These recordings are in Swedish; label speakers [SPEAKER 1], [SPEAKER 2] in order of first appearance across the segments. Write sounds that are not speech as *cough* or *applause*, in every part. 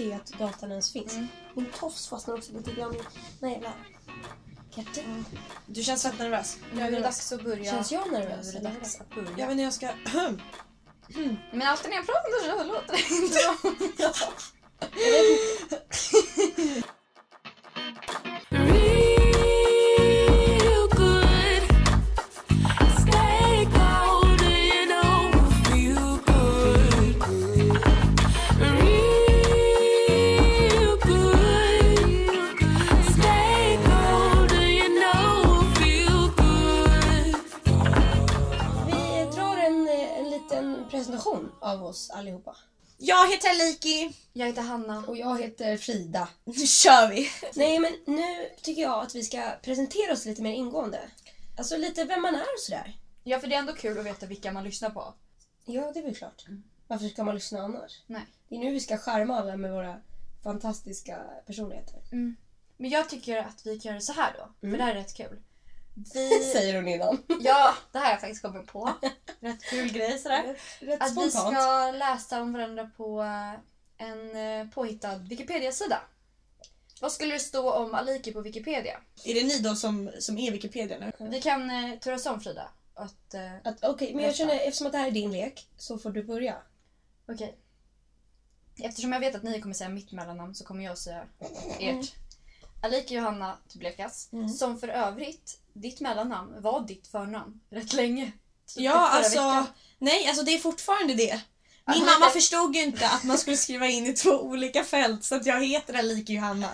[SPEAKER 1] se att datan ens finns.
[SPEAKER 2] Mm.
[SPEAKER 1] Min tofs fastnar också lite grann i den jävla katten.
[SPEAKER 3] Du känns fett nervös.
[SPEAKER 2] Nu är det dags att börja.
[SPEAKER 1] Känns jag
[SPEAKER 2] Nu
[SPEAKER 1] nervös?
[SPEAKER 2] är det dags att börja.
[SPEAKER 3] Jag vet inte jag ska... *clears throat*
[SPEAKER 2] Men alltid när jag pratar så låter det inte *laughs* bra. *laughs*
[SPEAKER 1] av oss allihopa.
[SPEAKER 3] Jag heter Aliki.
[SPEAKER 2] Jag heter Hanna.
[SPEAKER 1] Och jag heter Frida. *laughs*
[SPEAKER 3] Nu kör vi!
[SPEAKER 1] Nej men nu tycker jag att vi ska presentera oss lite mer ingående. Alltså lite vem man är och sådär.
[SPEAKER 2] Ja, för det är ändå kul att veta vilka man lyssnar på.
[SPEAKER 1] Ja, det är väl klart. Varför ska man lyssna annars?
[SPEAKER 2] Nej.
[SPEAKER 1] Det är nu vi ska charma alla med våra fantastiska personligheter.
[SPEAKER 2] Men jag tycker att vi kan göra så här då.
[SPEAKER 1] Mm.
[SPEAKER 2] För det här är rätt kul. Vi... *laughs*
[SPEAKER 1] Säger hon innan. *laughs*
[SPEAKER 2] Ja, det här har jag faktiskt kommit på. Rätt kul grej sådär.
[SPEAKER 1] Rätt
[SPEAKER 2] Att vi
[SPEAKER 1] spontant.
[SPEAKER 2] ska läsa om varandra på en eh, påhittad Wikipedia-sida. Vad skulle det stå om Aliki på Wikipedia?
[SPEAKER 3] Är det ni då som, som är Wikipedia nu?
[SPEAKER 2] Vi kan eh, turas om Frida. Att, eh,
[SPEAKER 1] Att, Okej, men jag känner eftersom att det här är din lek så får du börja.
[SPEAKER 2] Okej. Eftersom jag vet att ni kommer säga mitt mellannamn så kommer jag säga ert. Aliki Johanna Tublekas.
[SPEAKER 1] Mm.
[SPEAKER 2] Som för övrigt, ditt mellannamn var ditt förnamn rätt länge. Typ
[SPEAKER 3] Ja,
[SPEAKER 2] förra
[SPEAKER 3] alltså...
[SPEAKER 2] veckan.
[SPEAKER 3] Nej, alltså det är fortfarande det. Min
[SPEAKER 2] Ja,
[SPEAKER 3] mamma
[SPEAKER 2] det-
[SPEAKER 3] förstod ju inte att man skulle skriva in i två olika fält så att jag heter Aliki Johanna.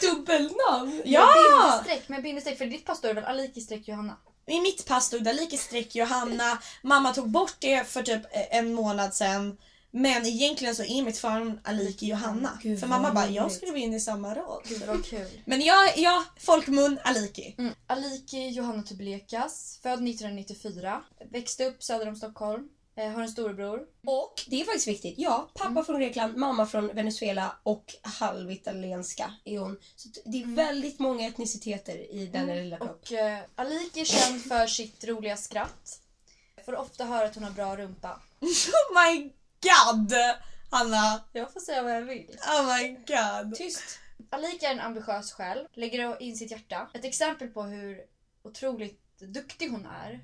[SPEAKER 1] Dubbelnamn!
[SPEAKER 3] Ja!
[SPEAKER 2] Bindestreck, med bindestreck. För ditt pass står det väl streck Johanna?
[SPEAKER 3] I mitt pass stod det streck Johanna. Mamma tog bort det för typ en månad sedan. Men egentligen så är mitt förnamn Aliki Johanna.
[SPEAKER 1] Gud,
[SPEAKER 3] för mamma bara, jag skrev in i samma rad.
[SPEAKER 2] Gud vad kul.
[SPEAKER 3] Men jag, jag folkmun Aliki.
[SPEAKER 2] Mm. Aliki Johanna Tublekas, född 1994. Växte upp söder om Stockholm. Eh, har en storebror.
[SPEAKER 1] Och det är faktiskt viktigt. Ja, pappa
[SPEAKER 2] Mm.
[SPEAKER 1] från Grekland, mamma från Venezuela och halvitalienska är hon. Så det är väldigt många etniciteter i den lilla kroppen.
[SPEAKER 2] Och eh, Aliki är känd för sitt roliga skratt. Får ofta höra att hon har bra rumpa. *laughs*
[SPEAKER 3] Oh my god! Hanna.
[SPEAKER 2] Jag får säga vad jag vill.
[SPEAKER 3] Oh my god.
[SPEAKER 1] Tyst!
[SPEAKER 2] Alika är en ambitiös själ, lägger in sitt hjärta. Ett exempel på hur otroligt duktig hon är.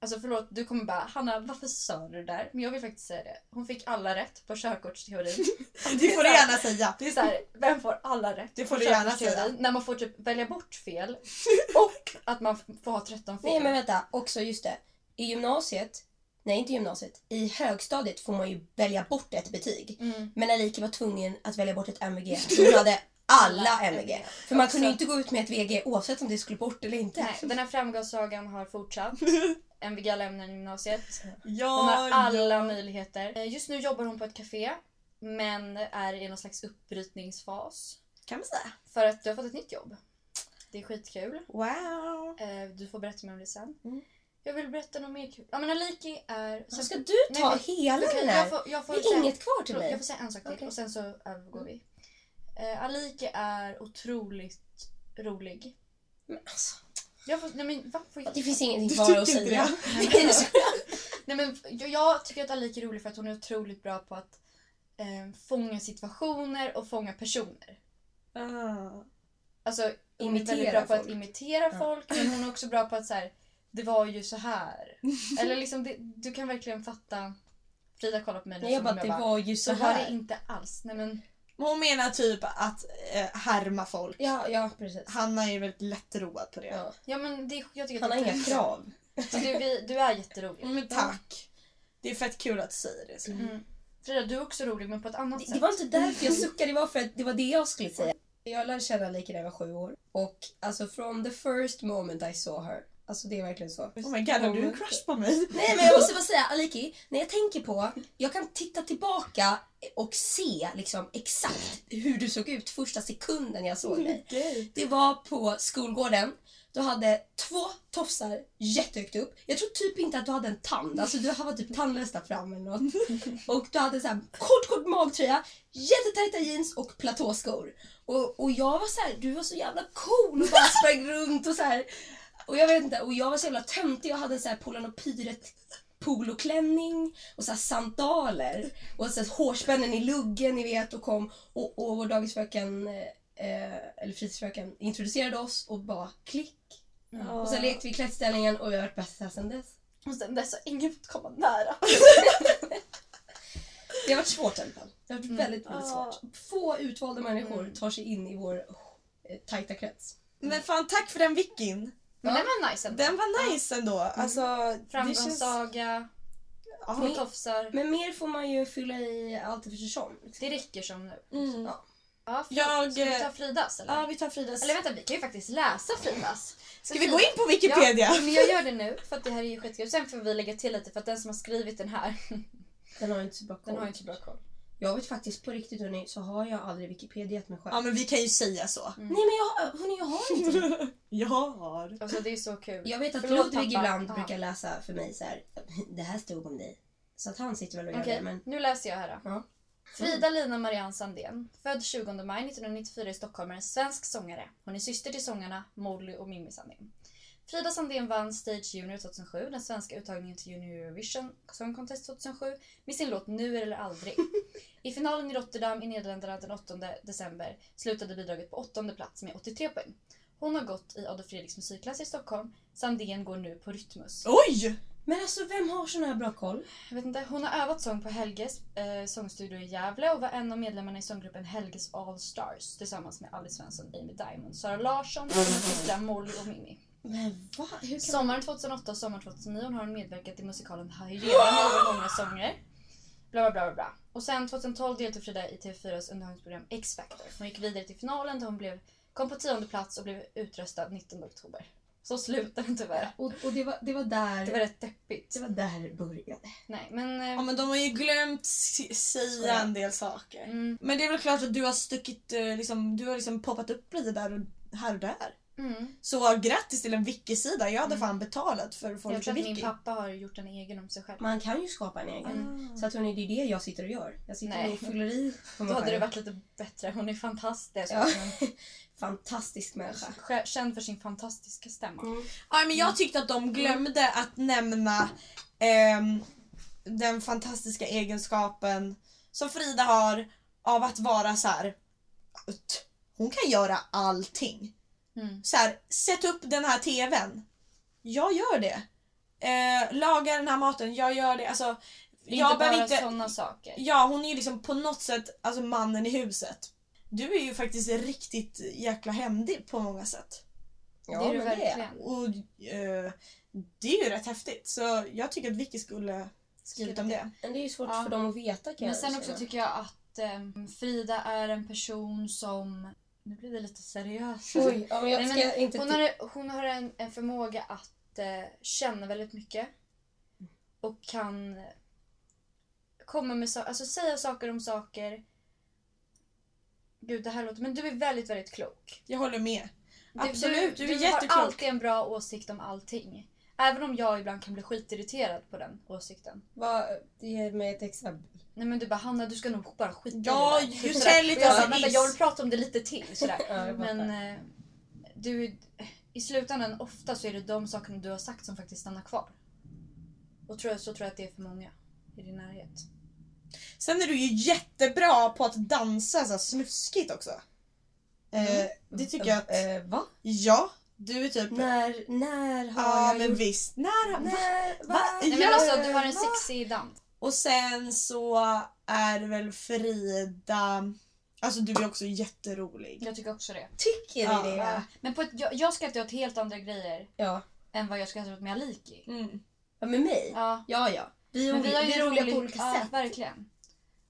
[SPEAKER 2] Alltså förlåt, du kommer bara Hanna varför sa du det där? Men jag vill faktiskt säga det. Hon fick alla rätt på körkortsteorin. *laughs*
[SPEAKER 3] Det får du gärna säga.
[SPEAKER 2] Det är så här, vem får alla rätt
[SPEAKER 3] Det
[SPEAKER 2] på
[SPEAKER 3] får du gärna säga.
[SPEAKER 2] När man får typ välja bort fel *laughs* och att man får ha 13 fel.
[SPEAKER 1] Nej men vänta, också just det. I gymnasiet, nej inte gymnasiet, i högstadiet får man ju välja bort ett betyg.
[SPEAKER 2] Mm.
[SPEAKER 1] Men Aliki var tvungen att välja bort ett MVG. Så *laughs* hon hade alla MVG. För man kunde ju
[SPEAKER 2] Också-
[SPEAKER 1] inte gå ut med ett VG oavsett om det skulle bort eller inte.
[SPEAKER 2] Nej, den här framgångssagan har fortsatt. *laughs* MVG i gymnasiet.
[SPEAKER 3] Ja,
[SPEAKER 2] Hon har alla
[SPEAKER 3] ja.
[SPEAKER 2] möjligheter. Eh, Just nu jobbar hon på ett café. Men är i någon slags uppbrytningsfas.
[SPEAKER 3] Kan man säga.
[SPEAKER 2] För att du har fått ett nytt jobb. Det är skitkul.
[SPEAKER 3] Wow.
[SPEAKER 2] Eh, Du får berätta mer om det sen.
[SPEAKER 1] Mm.
[SPEAKER 2] Jag vill berätta något mer kul. Ja men Aliki är...
[SPEAKER 1] Så ska
[SPEAKER 2] sen-
[SPEAKER 1] du
[SPEAKER 2] Nej,
[SPEAKER 1] ta
[SPEAKER 2] men-
[SPEAKER 1] hela den här?
[SPEAKER 2] jag får, jag får
[SPEAKER 1] Det är
[SPEAKER 2] säga-
[SPEAKER 1] inget kvar till
[SPEAKER 2] Förlåt,
[SPEAKER 1] mig.
[SPEAKER 2] Jag får säga en sak till
[SPEAKER 1] Okej.
[SPEAKER 2] och sen så övergår vi. Eh, Aliki är otroligt rolig.
[SPEAKER 1] Men alltså,
[SPEAKER 2] Jag får, nej men, va? Får jag,
[SPEAKER 1] det finns ingenting kvar att säga. *laughs*
[SPEAKER 2] Nej,
[SPEAKER 1] är *laughs*
[SPEAKER 2] nej, men, jag, jag tycker att Aliki är rolig för att hon är otroligt bra på att eh, fånga situationer och fånga personer.
[SPEAKER 3] Ah.
[SPEAKER 2] Alltså hon är
[SPEAKER 1] Imitera
[SPEAKER 2] väldigt bra på att
[SPEAKER 1] folk.
[SPEAKER 2] imitera folk men hon är också bra på att så här, det var ju så här. *laughs* Eller liksom det, du kan verkligen fatta. Frida kollar på mig nu
[SPEAKER 1] Nej, jag bara, det var ju så
[SPEAKER 2] så var det
[SPEAKER 1] här.
[SPEAKER 2] inte alls. Nej men
[SPEAKER 3] Hon menar typ att eh, härma folk.
[SPEAKER 1] Ja, ja precis.
[SPEAKER 3] Hanna är ju väldigt lättroad på det.
[SPEAKER 1] Ja.
[SPEAKER 2] Ja men det, jag tycker
[SPEAKER 1] Han har inga krav.
[SPEAKER 2] Så Du, vi, du är jätterolig.
[SPEAKER 3] Men tack. Det är fett kul att du säger det.
[SPEAKER 2] Mm. Frida, du är också rolig men på ett annat
[SPEAKER 1] Det,
[SPEAKER 2] sätt.
[SPEAKER 1] det var inte därför jag suckade, det var för att det var det jag skulle säga. Jag lärde känna Lika när jag var sju år. Och alltså from the first moment I saw her. Alltså det är verkligen så.
[SPEAKER 3] Oh my god, har du en crush på mig? *laughs*
[SPEAKER 1] Nej men jag måste bara säga Aliki, när jag tänker på, jag kan titta tillbaka och se liksom exakt hur du såg ut första sekunden jag såg dig. *laughs*
[SPEAKER 3] Okej.
[SPEAKER 1] Det var på skolgården. Du hade två tofsar jättehögt upp. Jag tror typ inte att du hade en tand. Alltså du var typ tandlös där fram eller något. *laughs* Och du hade så här kort, kort magtröja, jättetajta jeans och platåskor. Och, och jag var så här, du var så jävla cool och bara sprang runt och så här. Och jag vet inte, och jag var så jävla töntig och hade så här Polarn och Pyret poloklänning och så sandaler och så hårspännen i luggen ni vet och kom och, och vår dagisfröken eh, eller fritidsfröken introducerade oss och bara klick. Och sen lekte vi klättställningen och vi har varit bästisar sen dess.
[SPEAKER 2] Och sen dess har ingen fått komma nära. *laughs*
[SPEAKER 1] Det har varit svårt i alla fall. Det har varit
[SPEAKER 2] Mm.
[SPEAKER 1] väldigt, väldigt svårt. Få utvalda människor
[SPEAKER 2] Mm.
[SPEAKER 1] tar sig in i vår eh, tajta krets.
[SPEAKER 3] Men fan tack för den vikin.
[SPEAKER 2] Men den var nice ändå.
[SPEAKER 3] Den var nice ändå. Alltså, det känns...
[SPEAKER 2] Framgångssaga,
[SPEAKER 3] Ja.
[SPEAKER 2] två tofsar.
[SPEAKER 1] Men mer får man ju fylla i allt efter säsong. Liksom.
[SPEAKER 2] Det räcker som nu.
[SPEAKER 3] Mm.
[SPEAKER 1] Ja.
[SPEAKER 2] Ja,
[SPEAKER 3] Jag,
[SPEAKER 2] Ska vi ta Fridas eller?
[SPEAKER 3] Ja, vi tar Fridas.
[SPEAKER 2] Eller vänta, vi kan ju faktiskt läsa Fridas.
[SPEAKER 3] Ska vi gå in på Wikipedia?
[SPEAKER 2] Ja, men jag gör det nu för att det här är ju skitkul. Sen får vi lägga till lite för att den som har skrivit den här,
[SPEAKER 1] Den har inte så bra koll.
[SPEAKER 2] den har ju inte så bra koll.
[SPEAKER 1] Jag vet faktiskt på riktigt hörni, så har jag aldrig Wikipediat mig själv.
[SPEAKER 3] Ja men vi kan ju säga så.
[SPEAKER 2] Mm.
[SPEAKER 1] Nej men jag, hörni, jag har inte. *laughs*
[SPEAKER 3] Jag har.
[SPEAKER 2] Alltså det är så kul.
[SPEAKER 1] Jag vet att
[SPEAKER 2] Förlåt,
[SPEAKER 1] Ludvig
[SPEAKER 2] pappa.
[SPEAKER 1] ibland
[SPEAKER 2] Ja.
[SPEAKER 1] brukar läsa för mig så här. Det här stod om dig. Så att han sitter väl och gör
[SPEAKER 2] Okej,
[SPEAKER 1] det. Men
[SPEAKER 2] nu läser jag här då.
[SPEAKER 1] Ja.
[SPEAKER 2] Frida Lina Marianne Sandén, född 20 maj 1994 i Stockholm, är en svensk sångare. Hon är syster till sångarna Molly och Mimmi Sandén. Frida Sandén vann Stage Junior 2007, den svenska uttagningen till Junior Eurovision Song Contest 2007, med sin låt Nu eller aldrig. I finalen i Rotterdam i Nederländerna den 8 december slutade bidraget på åttonde plats med 83 poäng. Hon har gått i Adolf Fredriks musikklass i Stockholm. Sandén går nu på Rytmus.
[SPEAKER 3] Oj!
[SPEAKER 1] Men alltså vem har sån här bra koll?
[SPEAKER 2] Jag vet inte, hon har övat sång på Helges eh, sångstudio i Gävle och var en av medlemmarna i sånggruppen Helges All Stars tillsammans med Alice Svensson, Amy Diamond, Sara Larsson hennes systrar Molly och Mimmi.
[SPEAKER 1] Men va? Hur kan
[SPEAKER 2] Sommaren 2008 och sommaren 2009 har hon medverkat i musikalen Hyrena med många sånger. Bla, bla, bla, bla, bla. Och sen 2012 deltog Frida i TV4s underhållningsprogram X-Factor. Hon gick vidare till finalen där hon blev, kom på tionde plats och blev utröstad 19 oktober. Så slutade den tyvärr.
[SPEAKER 1] Och, och det, var, det var där
[SPEAKER 2] Det var rätt deppigt.
[SPEAKER 1] det var där det började.
[SPEAKER 2] Nej, men... eh,
[SPEAKER 3] Ja men de har ju glömt säga en del saker.
[SPEAKER 2] Mm,
[SPEAKER 3] Men det är väl klart att du har stuckit, eh, liksom, du har liksom poppat upp lite där och här och där.
[SPEAKER 2] Mm.
[SPEAKER 3] Så grattis till en wiki-sida. Jag hade
[SPEAKER 2] Mm.
[SPEAKER 3] fan betalat för att få
[SPEAKER 2] Jag tror att min pappa har gjort en egen om sig själv.
[SPEAKER 1] Man kan ju skapa en egen.
[SPEAKER 2] Mm.
[SPEAKER 1] Så att hörni, det är det jag sitter och gör. Jag sitter
[SPEAKER 2] Nej.
[SPEAKER 1] och fyller i
[SPEAKER 2] Då hade det
[SPEAKER 1] själv.
[SPEAKER 2] varit lite bättre. Hon är fantastisk.
[SPEAKER 1] Ja. *laughs* Fantastisk människa.
[SPEAKER 2] Känd för sin fantastiska stämma.
[SPEAKER 1] Mm.
[SPEAKER 3] Ja, men jag tyckte att de glömde att nämna ehm, den fantastiska egenskapen som Frida har av att vara så här. Hon kan göra allting.
[SPEAKER 2] Mm.
[SPEAKER 3] Så här, sätt upp den här tvn. Jag gör det. Eh, laga den här maten. Jag gör det. Alltså,
[SPEAKER 2] Det
[SPEAKER 3] jag
[SPEAKER 2] inte
[SPEAKER 3] behöver
[SPEAKER 2] bara
[SPEAKER 3] inte...
[SPEAKER 2] sådana saker.
[SPEAKER 3] Ja, hon är ju liksom på något sätt alltså mannen i huset. Du är ju faktiskt riktigt jäkla händig på många sätt.
[SPEAKER 1] Ja,
[SPEAKER 2] det är du verkligen.
[SPEAKER 3] Och eh, det är ju rätt häftigt. Så jag tycker att Vicky skulle skrivit om det.
[SPEAKER 1] Men det är ju svårt
[SPEAKER 2] Ja.
[SPEAKER 1] för dem att veta kan
[SPEAKER 2] Men
[SPEAKER 1] jag
[SPEAKER 2] sen
[SPEAKER 1] säga.
[SPEAKER 2] också tycker jag att eh, Frida är en person som... Nu blir det lite seriöst.
[SPEAKER 1] Oj, ja, men jag
[SPEAKER 2] Nej,
[SPEAKER 1] ska
[SPEAKER 2] men
[SPEAKER 1] inte...
[SPEAKER 2] Hon har, hon har en, en förmåga att eh, känna väldigt mycket. Och kan komma med so- alltså säga saker om saker. Gud, det här låter... Men du är väldigt, väldigt klok.
[SPEAKER 3] Jag håller med.
[SPEAKER 2] Du,
[SPEAKER 3] Absolut, du,
[SPEAKER 2] du,
[SPEAKER 3] är
[SPEAKER 2] du
[SPEAKER 3] jätteklok.
[SPEAKER 2] har alltid en bra åsikt om allting. Även om jag ibland kan bli skitirriterad på den åsikten.
[SPEAKER 1] Vad, ge mig ett exempel.
[SPEAKER 2] Nej men du bara Hanna du ska nog bara skita
[SPEAKER 3] Ja,
[SPEAKER 2] i det där. Typ sådär. Och jag bara,
[SPEAKER 3] it
[SPEAKER 2] vänta
[SPEAKER 3] is."
[SPEAKER 2] jag vill prata om det lite till. Sådär.
[SPEAKER 1] Ja,
[SPEAKER 2] men eh, du, i slutändan ofta så är det de sakerna du har sagt som faktiskt stannar kvar. Och tror så tror jag att det är för många i din närhet.
[SPEAKER 3] Sen är du ju jättebra på att dansa så här snuskigt också. Eh, det tycker jag att...
[SPEAKER 1] Eh, va?
[SPEAKER 3] Ja, du är typ...
[SPEAKER 1] När, när har
[SPEAKER 3] Ja
[SPEAKER 1] jag
[SPEAKER 3] men
[SPEAKER 1] gjort...
[SPEAKER 3] visst. När?
[SPEAKER 1] När, va?
[SPEAKER 3] Va?
[SPEAKER 2] Nej, men
[SPEAKER 3] Ja,
[SPEAKER 2] alltså du har en sexig dans.
[SPEAKER 3] Och sen så är det väl Frida... Alltså du är också jätterolig.
[SPEAKER 2] Jag tycker också det.
[SPEAKER 1] Tycker
[SPEAKER 3] Ja,
[SPEAKER 1] ni det?
[SPEAKER 2] Ja. Men på ett, jag, jag skrattar åt helt andra grejer
[SPEAKER 1] Ja.
[SPEAKER 2] än vad jag skrattar åt med Aliki.
[SPEAKER 3] Mm.
[SPEAKER 1] ja. Med mig?
[SPEAKER 2] Ja.
[SPEAKER 1] Ja, ja. Vi är,
[SPEAKER 2] Men
[SPEAKER 1] vi
[SPEAKER 2] har
[SPEAKER 1] vi
[SPEAKER 2] ju
[SPEAKER 1] är roliga
[SPEAKER 2] roligt-
[SPEAKER 1] på olika
[SPEAKER 2] ja,
[SPEAKER 1] sätt.
[SPEAKER 2] verkligen.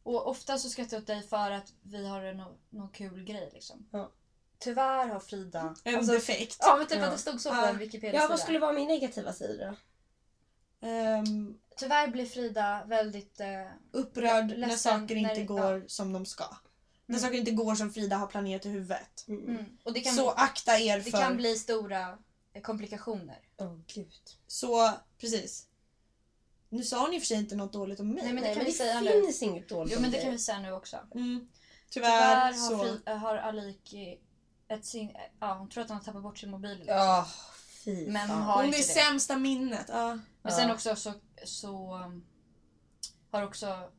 [SPEAKER 2] Och ofta så skrattar jag åt dig för att vi har en nå- någon kul grej liksom.
[SPEAKER 1] Ja.
[SPEAKER 2] Tyvärr har Frida...
[SPEAKER 3] En
[SPEAKER 2] Alltså,
[SPEAKER 3] defekt.
[SPEAKER 2] ja men typ
[SPEAKER 1] Ja.
[SPEAKER 2] att det stod så på
[SPEAKER 3] Ja.
[SPEAKER 2] en Wikipedia-sida.
[SPEAKER 1] Ja, vad skulle vara min negativa sida då?
[SPEAKER 3] Ehm,
[SPEAKER 2] Tyvärr blir Frida väldigt... Eh,
[SPEAKER 3] upprörd när
[SPEAKER 2] Ledsen
[SPEAKER 3] saker
[SPEAKER 2] när-
[SPEAKER 3] inte går som de ska. När
[SPEAKER 2] Mm.
[SPEAKER 3] saker inte går som Frida har planerat i huvudet.
[SPEAKER 1] Mm.
[SPEAKER 2] mm. Och det kan,
[SPEAKER 3] Så akta er
[SPEAKER 2] det
[SPEAKER 3] för...
[SPEAKER 2] kan bli stora eh, komplikationer.
[SPEAKER 1] Åh gud.
[SPEAKER 3] Så precis. Nu sa hon i och för sig inte något dåligt om mig.
[SPEAKER 2] Nej, men det
[SPEAKER 1] Nej,
[SPEAKER 2] kan
[SPEAKER 1] men
[SPEAKER 2] vi
[SPEAKER 1] det
[SPEAKER 2] säga nu.
[SPEAKER 1] finns inget dåligt
[SPEAKER 2] Jo
[SPEAKER 1] om
[SPEAKER 2] men det
[SPEAKER 1] dig.
[SPEAKER 2] kan vi säga nu också.
[SPEAKER 3] Mm.
[SPEAKER 2] Tyvärr,
[SPEAKER 3] Tyvärr,
[SPEAKER 2] har,
[SPEAKER 3] så.
[SPEAKER 2] Fri, eh, har Aliki ett sin... eh, Ja, hon tror att hon har tappat bort sin mobil.
[SPEAKER 1] Ja, Fy
[SPEAKER 2] Men
[SPEAKER 1] fan.
[SPEAKER 2] har
[SPEAKER 3] Hon
[SPEAKER 2] inte
[SPEAKER 3] är
[SPEAKER 2] det.
[SPEAKER 3] sämsta minnet. Ja.
[SPEAKER 2] Men sen också så, så um, har också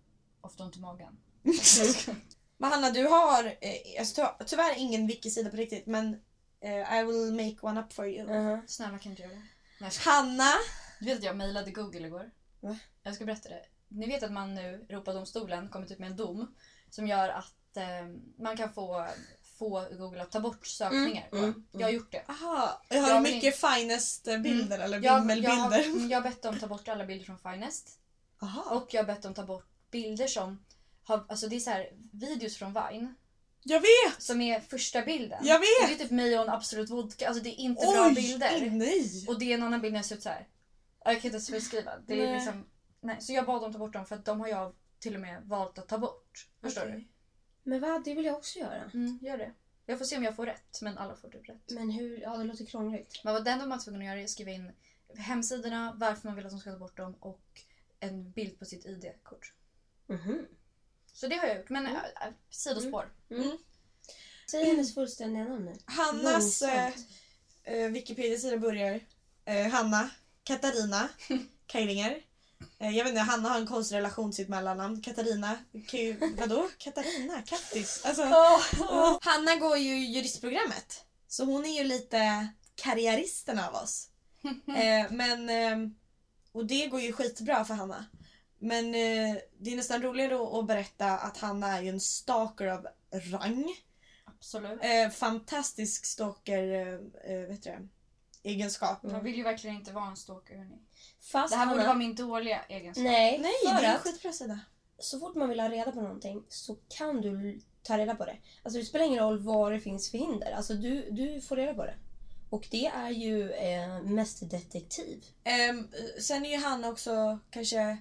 [SPEAKER 2] ofta ont i magen. *laughs*
[SPEAKER 3] Men Hanna, du har eh, alltså, ty- tyvärr ingen wiki-sida på riktigt men eh, I will make one up for you.
[SPEAKER 1] Mhm.
[SPEAKER 2] Snälla kan du inte göra det? Nej.
[SPEAKER 3] Hanna,
[SPEAKER 2] Du vet att jag mejlade Google igår?
[SPEAKER 1] Va?
[SPEAKER 2] Jag ska berätta det. Ni vet att man nu, Europadomstolen, kommit ut med en dom som gör att eh, man kan få, få Google att ta bort sökningar.
[SPEAKER 1] Mm, mm,
[SPEAKER 2] Jag har gjort det.
[SPEAKER 3] aha, jag har
[SPEAKER 2] Jag
[SPEAKER 3] mycket finest eh, bilder eller
[SPEAKER 2] Jag, jag,
[SPEAKER 3] vimmelbilder.
[SPEAKER 2] har, jag har bett dem ta bort alla bilder från Finest.
[SPEAKER 3] Aha.
[SPEAKER 2] Och jag har bett dem ta bort bilder som har, alltså det är så här videos från Vine
[SPEAKER 3] Jag vet!
[SPEAKER 2] som är första bilden.
[SPEAKER 3] Jag vet!
[SPEAKER 2] Det är typ mig och en Absolut Vodka, alltså det är inte bra bilder.
[SPEAKER 3] nej!
[SPEAKER 2] Och det är en annan bild när jag ser ut så här. Ja, Jag kan inte ens beskriva. Det är
[SPEAKER 3] Nej.
[SPEAKER 2] liksom, nej. Så jag bad dem ta bort dem för att de har jag till och med valt att ta bort. Förstår
[SPEAKER 3] Okej.
[SPEAKER 1] Men vad, det vill jag också göra.
[SPEAKER 2] Mm, gör det. Jag får se om jag får rätt, men alla får typ rätt.
[SPEAKER 1] Men hur, ja det låter krångligt.
[SPEAKER 2] Men vad den de var tvungna att göra är att skriva in hemsidorna, varför man vill att de ska ta bort dem och en bild på sitt ID-kort.
[SPEAKER 1] Mhm.
[SPEAKER 2] Så det har jag gjort, men äh, äh, sidospår.
[SPEAKER 1] Säg hennes fullständiga namn nu.
[SPEAKER 3] Hannas eh, eh, Wikipedia-sida börjar. Eh, Hanna, Katarina, *laughs* Kajlinger. Eh, jag vet inte, Hanna har en konstig relation till sitt mellannamn. Katarina, ju, vadå? Katarina? Kattis? Alltså, och Hanna går ju juristprogrammet. Så hon är ju lite karriäristen av oss. *laughs* Eh, men, eh, och det går ju skitbra för Hanna. Men eh, det är nästan roligare att, berätta att Hanna är ju en stalker av rang.
[SPEAKER 2] Absolut.
[SPEAKER 3] Eh, fantastisk stalker eh, eh, vet du, det, egenskap.
[SPEAKER 2] Jag vill ju verkligen inte vara en stalker hörni.
[SPEAKER 1] Fast
[SPEAKER 2] Det här borde vara min dåliga egenskap.
[SPEAKER 1] Nej,
[SPEAKER 3] Nej,
[SPEAKER 1] för
[SPEAKER 3] det är
[SPEAKER 1] att
[SPEAKER 3] skitbra sida.
[SPEAKER 1] så fort man vill ha reda på någonting så kan du ta reda på det. Alltså det spelar ingen roll vad det finns för hinder. Alltså du, du får reda på det. Och det är ju eh, mest detektiv.
[SPEAKER 3] Ehm, sen är ju Hanna också kanske...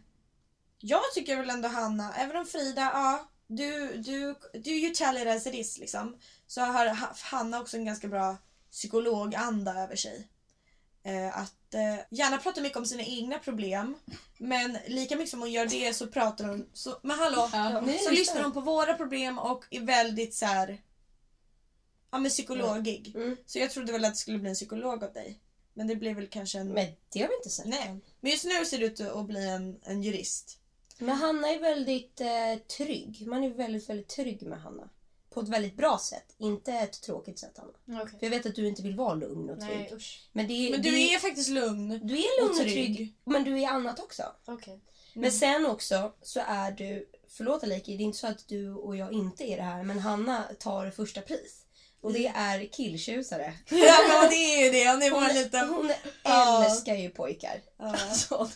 [SPEAKER 3] Jag tycker väl ändå Hanna, även om Frida, ja, du, du, du you tell it as it is liksom. Så har Ha- Hanna också en ganska bra psykologanda över sig. Eh, att eh, gärna prata mycket om sina egna problem. Men lika mycket som hon gör det så pratar hon... Så, men hallå!
[SPEAKER 2] Ja.
[SPEAKER 3] Så lyssnar hon på våra problem och är väldigt så här. Ja men psykologig.
[SPEAKER 1] Mm.
[SPEAKER 3] Så jag trodde väl att det skulle bli en psykolog av dig. Men det blir väl kanske en...
[SPEAKER 1] Men det har vi inte sett
[SPEAKER 3] Nej. Men just nu ser det ut att bli en, en jurist.
[SPEAKER 1] Men Hanna är väldigt eh, trygg. Man är väldigt, väldigt trygg med Hanna. På ett väldigt bra sätt. Inte ett tråkigt sätt Hanna.
[SPEAKER 2] Okej.
[SPEAKER 1] För jag vet att du inte vill vara lugn och trygg.
[SPEAKER 2] Nej usch.
[SPEAKER 1] Men, det,
[SPEAKER 3] Men
[SPEAKER 1] det,
[SPEAKER 3] du är faktiskt lugn.
[SPEAKER 1] du är lugn
[SPEAKER 3] och
[SPEAKER 1] och
[SPEAKER 3] trygg.
[SPEAKER 1] trygg. Men du är annat också.
[SPEAKER 2] Okej.
[SPEAKER 1] Men sen också så är du, förlåt Aliki, det är inte så att du och jag inte är det här, men Hanna tar första pris. Och det är killtjusare. *laughs*
[SPEAKER 3] Ja men det är ju det. Hon är
[SPEAKER 1] Hon,
[SPEAKER 3] liten...
[SPEAKER 1] hon älskar ju pojkar.
[SPEAKER 3] Ja. *laughs*
[SPEAKER 2] Så,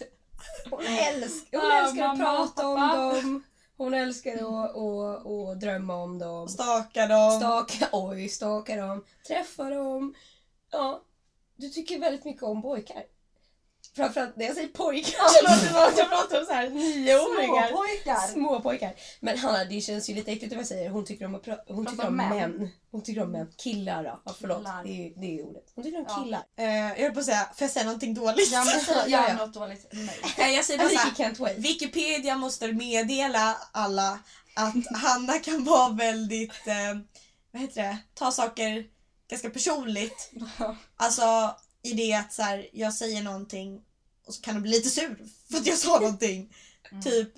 [SPEAKER 1] Hon älskar, hon älskar att prata om dem. Hon älskar att, att, att drömma om dem.
[SPEAKER 3] Staka dem.
[SPEAKER 1] Staka, oj, staka dem. Träffa dem. Ja, du tycker väldigt mycket om pojkar. Framförallt när jag säger pojkar så låter det som att jag pratar om så här nioåringar.
[SPEAKER 2] Småpojkar.
[SPEAKER 1] Små pojkar. Men Hanna, det känns ju lite äckligt vad jag säger. Hon tycker om, att pra- hon tycker om
[SPEAKER 2] om
[SPEAKER 1] män.
[SPEAKER 2] män.
[SPEAKER 1] Hon tycker om män. Killar då. Ja, förlåt.
[SPEAKER 2] Killar.
[SPEAKER 1] Det är, ju- det är ordet. Hon tycker om
[SPEAKER 2] Ja.
[SPEAKER 1] killar.
[SPEAKER 3] Eh, jag höll på att säga, får jag säga någonting dåligt?
[SPEAKER 2] Ja men *laughs* säg
[SPEAKER 1] Ja, ja.
[SPEAKER 2] något dåligt. Nej.
[SPEAKER 3] Nej, jag säger bara såhär.
[SPEAKER 1] can't wait.
[SPEAKER 3] Wikipedia måste meddela alla att *laughs* Hanna kan vara väldigt, eh, vad heter det, ta saker ganska personligt. Alltså i det att så här, jag säger någonting och så kan du bli lite sur för att jag sa någonting. *laughs*
[SPEAKER 2] Mm.
[SPEAKER 3] Typ,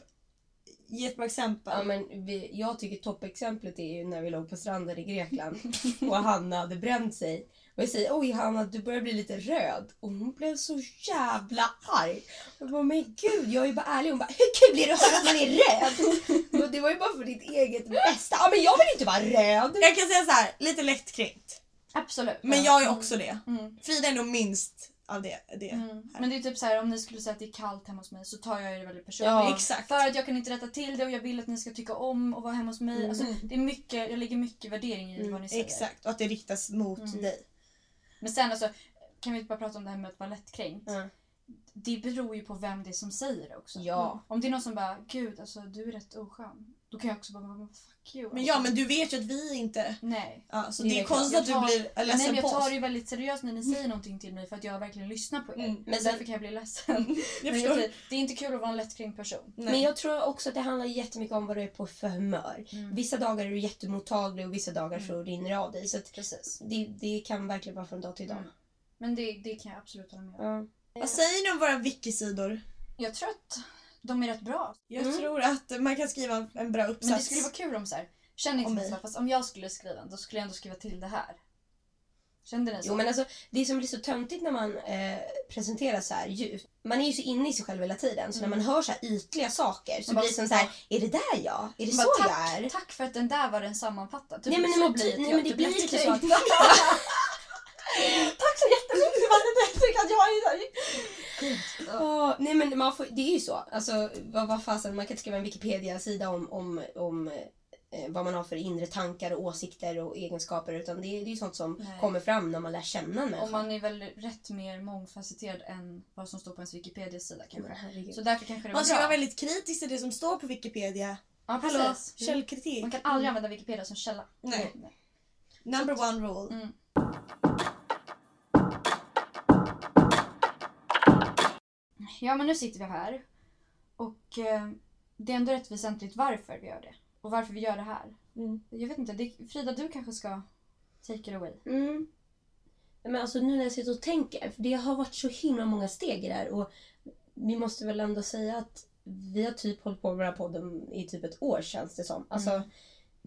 [SPEAKER 3] ge ett bra exempel.
[SPEAKER 1] Ja, men vi, jag tycker toppexemplet är ju när vi låg på stranden i Grekland och Hanna hade bränt sig. Och jag säger oj Hanna du börjar bli lite röd. Och hon blev så jävla arg. Jag bara men gud jag är ju bara ärlig. Hon bara hur kul är det att höra att man är röd? Och det var ju bara för ditt eget bästa. Ja men jag vill inte vara röd.
[SPEAKER 3] Jag kan säga så här, lite lättkränkt.
[SPEAKER 2] Absolut.
[SPEAKER 3] Men jag är också det.
[SPEAKER 2] Mm.
[SPEAKER 3] Frida är nog minst av det. det.
[SPEAKER 2] Mm. Men det är typ så här om ni skulle säga att det är kallt hemma hos mig så tar jag det väldigt personligt.
[SPEAKER 1] Ja.
[SPEAKER 3] Exakt.
[SPEAKER 2] För att jag kan inte rätta till det och jag vill att ni ska tycka om och vara hemma hos mig.
[SPEAKER 1] Mm.
[SPEAKER 2] Alltså, det är mycket, jag lägger mycket värdering i
[SPEAKER 1] Mm,
[SPEAKER 2] vad ni säger.
[SPEAKER 3] Exakt, och att det riktas mot
[SPEAKER 2] Mm.
[SPEAKER 3] dig.
[SPEAKER 2] Men sen alltså, kan vi bara prata om det här med att vara lättkränkt? Det beror ju på vem det är som säger det också.
[SPEAKER 1] Ja.
[SPEAKER 2] Om det är någon som bara, gud alltså du är rätt oskön. Då kan jag också bara, "Men you.
[SPEAKER 3] Men ja, men du vet ju att vi inte...
[SPEAKER 2] Nej.
[SPEAKER 3] Ja, så
[SPEAKER 1] Det
[SPEAKER 3] det
[SPEAKER 1] är
[SPEAKER 3] konstigt att du
[SPEAKER 2] Jag tar-
[SPEAKER 3] blir
[SPEAKER 2] Nej, men
[SPEAKER 3] ledsen
[SPEAKER 2] jag
[SPEAKER 3] på
[SPEAKER 2] tar
[SPEAKER 3] oss.
[SPEAKER 2] det ju väldigt seriöst när ni säger någonting till mig för att jag verkligen lyssnar på er.
[SPEAKER 3] Mm.
[SPEAKER 1] Men
[SPEAKER 2] Men
[SPEAKER 1] sen-
[SPEAKER 2] därför kan jag bli ledsen.
[SPEAKER 3] Jag
[SPEAKER 2] Men
[SPEAKER 3] förstår.
[SPEAKER 2] jag, det är inte kul att vara en lättkränkt person.
[SPEAKER 3] Nej.
[SPEAKER 1] Men jag tror också att det handlar jättemycket om vad du är på för humör.
[SPEAKER 2] Mm.
[SPEAKER 1] Vissa dagar är du jättemottaglig och vissa dagar så rinner det av dig. Så att
[SPEAKER 2] Precis.
[SPEAKER 1] det, det kan verkligen vara från dag till dag.
[SPEAKER 2] Mm. Men det, det kan jag absolut hålla med om.
[SPEAKER 3] Vad säger ni om våra wikisidor?
[SPEAKER 2] Jag tror att de är rätt bra.
[SPEAKER 3] Jag
[SPEAKER 1] Mm.
[SPEAKER 3] tror att man kan skriva en bra uppsats.
[SPEAKER 2] Men det skulle vara kul om så här. Känner
[SPEAKER 3] Om
[SPEAKER 2] inte
[SPEAKER 3] mig.
[SPEAKER 2] så, fast om jag skulle skriva en, då skulle jag ändå skriva till det här. Kände ni så?
[SPEAKER 1] Jo men alltså det som blir så töntigt när man eh, presenterar så här djupt. Man är ju så inne i sig själv hela tiden så när man hör så här ytliga saker så
[SPEAKER 2] Man bara,
[SPEAKER 1] blir det som så här, är det där jag? Är det
[SPEAKER 2] Bara,
[SPEAKER 1] så
[SPEAKER 2] tack,
[SPEAKER 1] jag är?
[SPEAKER 2] tack för att den där var den sammanfattad. Typ,
[SPEAKER 1] Nej, men
[SPEAKER 2] så
[SPEAKER 1] det
[SPEAKER 2] blir
[SPEAKER 1] blir-
[SPEAKER 2] det,
[SPEAKER 1] nej,
[SPEAKER 2] jag.
[SPEAKER 1] men det
[SPEAKER 2] Typ
[SPEAKER 1] blir
[SPEAKER 2] efter
[SPEAKER 1] lite så. Tack så jättemycket för att du tycker att jag är Åh, nej men man får, det är ju så. Alltså, vad, vad fasen, man kan inte skriva en Wikipedia-sida om, om, om eh, vad man har för inre tankar och åsikter och egenskaper. Utan det, är- det är ju sånt som
[SPEAKER 2] Nej.
[SPEAKER 1] kommer fram när man lär känna en människa.
[SPEAKER 2] Och man är väl rätt mer mångfacetterad än vad som står på ens Wikipedia-sida kanske.
[SPEAKER 1] herregud.
[SPEAKER 2] Så därför kanske det var
[SPEAKER 3] Man ska
[SPEAKER 2] bra.
[SPEAKER 3] vara väldigt kritisk till det som står på Wikipedia.
[SPEAKER 2] Ja,
[SPEAKER 3] Hallå,
[SPEAKER 2] precis.
[SPEAKER 3] källkritik.
[SPEAKER 2] Man kan aldrig använda Wikipedia som källa.
[SPEAKER 3] Nej. Number one rule.
[SPEAKER 2] Mm. Ja, men nu sitter vi här. Och eh, det är ändå rätt väsentligt varför vi gör det. Och varför vi gör det här.
[SPEAKER 3] Mm.
[SPEAKER 2] Jag vet inte, det, Frida du kanske ska take it away.
[SPEAKER 1] Mm. Men alltså nu när jag sitter och tänker, för det har varit så himla många steg i det här och vi måste väl ändå säga att vi har typ hållit på med den här podden i typ ett år känns det som. Alltså,
[SPEAKER 2] Mm.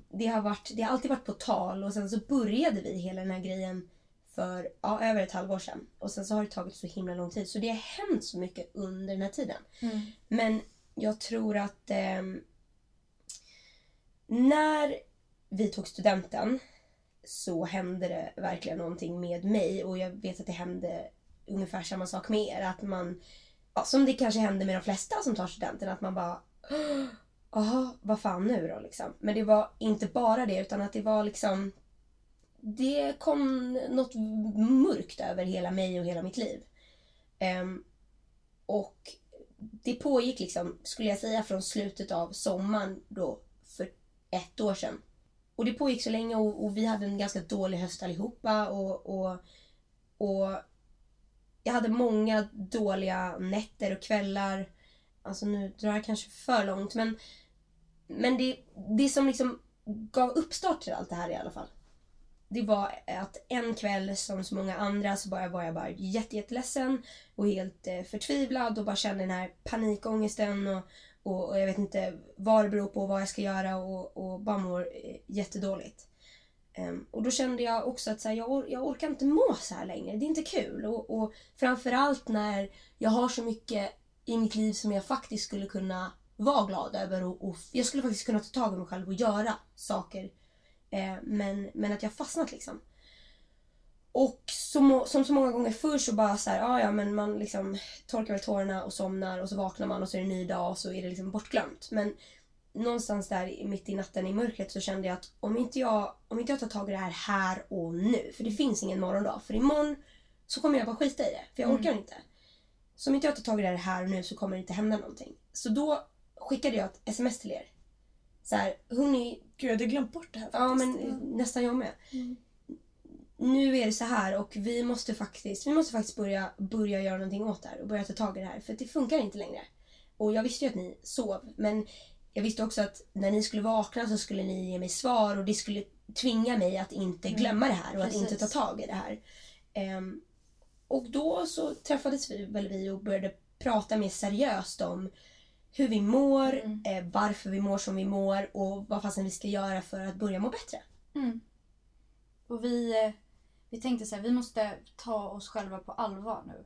[SPEAKER 1] det, har varit, det har alltid varit på tal och sen så började vi hela den här grejen för ja, över ett halvår sedan. Och sen så har det tagit så himla lång tid. Så det har hänt så mycket under den här tiden. Men jag tror att ehm, när vi tog studenten så hände det verkligen någonting med mig och jag vet att det hände ungefär samma sak med er. Att man, ja, som det kanske händer med de flesta som tar studenten, att man bara Jaha, vad fan nu då liksom. Men det var inte bara det utan att det var liksom det kom något mörkt över hela mig och hela mitt liv. Um, och det pågick liksom, skulle jag säga, från slutet av sommaren då för ett år sedan. Och det pågick så länge och, och vi hade en ganska dålig höst allihopa och, och, och jag hade många dåliga nätter och kvällar. Alltså nu drar jag kanske för långt men, men det, det som liksom gav uppstart till allt det här i alla fall. Det var att en kväll som så många andra så bara var jag bara jätte, jätteledsen och helt eh, förtvivlad och bara kände den här panikångesten och, och, och jag vet inte vad det beror på, vad jag ska göra och, och bara mår eh, jättedåligt. Um, och då kände jag också att så här, jag, or- jag orkar inte må så här längre. Det är inte kul. Och, och framförallt när jag har så mycket i mitt liv som jag faktiskt skulle kunna vara glad över. Och, och jag skulle faktiskt kunna ta tag i mig själv och göra saker. Eh, men, men att jag har fastnat liksom. Och som, som så många gånger förr så bara så här, ja ja men man liksom torkar väl tårarna och somnar och så vaknar man och så är det en ny dag och så är det liksom bortglömt. Men någonstans där mitt i natten i mörkret så kände jag att om inte jag, om inte jag tar tag i det här här och nu, för det finns ingen morgondag. För imorgon så kommer jag bara skita i det, för jag
[SPEAKER 2] Mm.
[SPEAKER 1] orkar inte. Så om inte jag tar tag i det här här och nu så kommer det inte hända någonting. Så då skickade jag ett sms till er. Så här, hörni,
[SPEAKER 3] Gud, jag hade glömt bort det här faktiskt.
[SPEAKER 1] Ja, men eh, nästan jag med.
[SPEAKER 3] Mm.
[SPEAKER 1] Nu är det så här och vi måste faktiskt, vi måste faktiskt börja, börja göra någonting åt det här och börja ta tag i det här. För att det funkar inte längre. Och jag visste ju att ni sov, men jag visste också att när ni skulle vakna så skulle ni ge mig svar och det skulle tvinga mig att inte
[SPEAKER 2] Mm,
[SPEAKER 1] glömma det här och att
[SPEAKER 2] precis.
[SPEAKER 1] inte ta tag i det här. Ehm, och då så träffades vi väl vi och började prata mer seriöst om hur vi mår,
[SPEAKER 2] Mm.
[SPEAKER 1] eh, varför vi mår som vi mår och vad fasen vi ska göra för att börja må bättre.
[SPEAKER 2] Mm. Och vi, eh, vi tänkte så här, vi måste ta oss själva på allvar nu.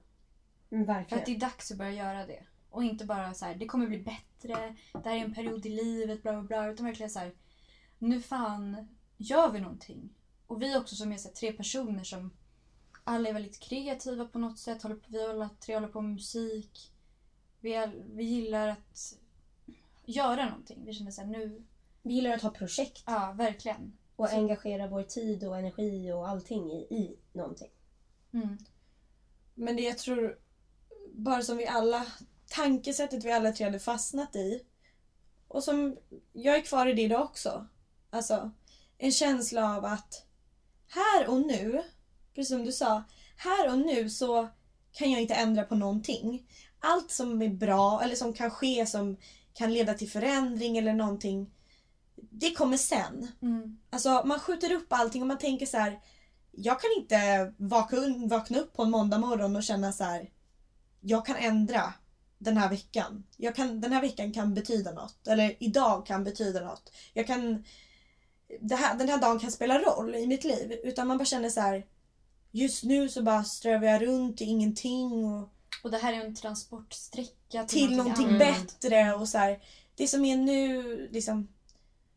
[SPEAKER 2] För
[SPEAKER 1] verkligen.
[SPEAKER 2] att det är dags att börja göra det. Och inte bara så här, det kommer bli bättre, det här är en period i livet, bla bla bla. Utan verkligen så här, nu fan gör vi någonting. Och vi också som är så tre personer som alla är väldigt kreativa på något sätt. Håller på, vi alla tre håller på med musik. Vi, är, vi gillar att göra någonting. Vi känner så här, nu,
[SPEAKER 1] Vi gillar att ha projekt
[SPEAKER 2] ja verkligen.
[SPEAKER 1] och
[SPEAKER 2] Så-
[SPEAKER 1] engagera vår tid och energi och allting i, i någonting.
[SPEAKER 2] Mm.
[SPEAKER 3] Men det jag tror, bara som vi alla, tankesättet vi alla tre hade fastnat i. Och som, jag är kvar i det idag också. Alltså, en känsla av att här och nu, precis som du sa, här och nu så kan jag inte ändra på någonting. Allt som är bra eller som kan ske som kan leda till förändring eller någonting, det kommer sen.
[SPEAKER 2] Mm.
[SPEAKER 3] Alltså man skjuter upp allting och man tänker så här. jag kan inte vakna, vakna upp på en måndag morgon och känna så här. Jag kan ändra den här veckan. Jag kan, den här veckan kan betyda något. Eller idag kan betyda något. Jag kan, här, den här dagen kan spela roll i mitt liv. Utan man bara känner så här. Just nu så bara strövar jag runt i ingenting. Och,
[SPEAKER 2] Och det här är en transportsträcka
[SPEAKER 3] till någonting
[SPEAKER 1] Mm.
[SPEAKER 3] bättre och så här, det som är nu liksom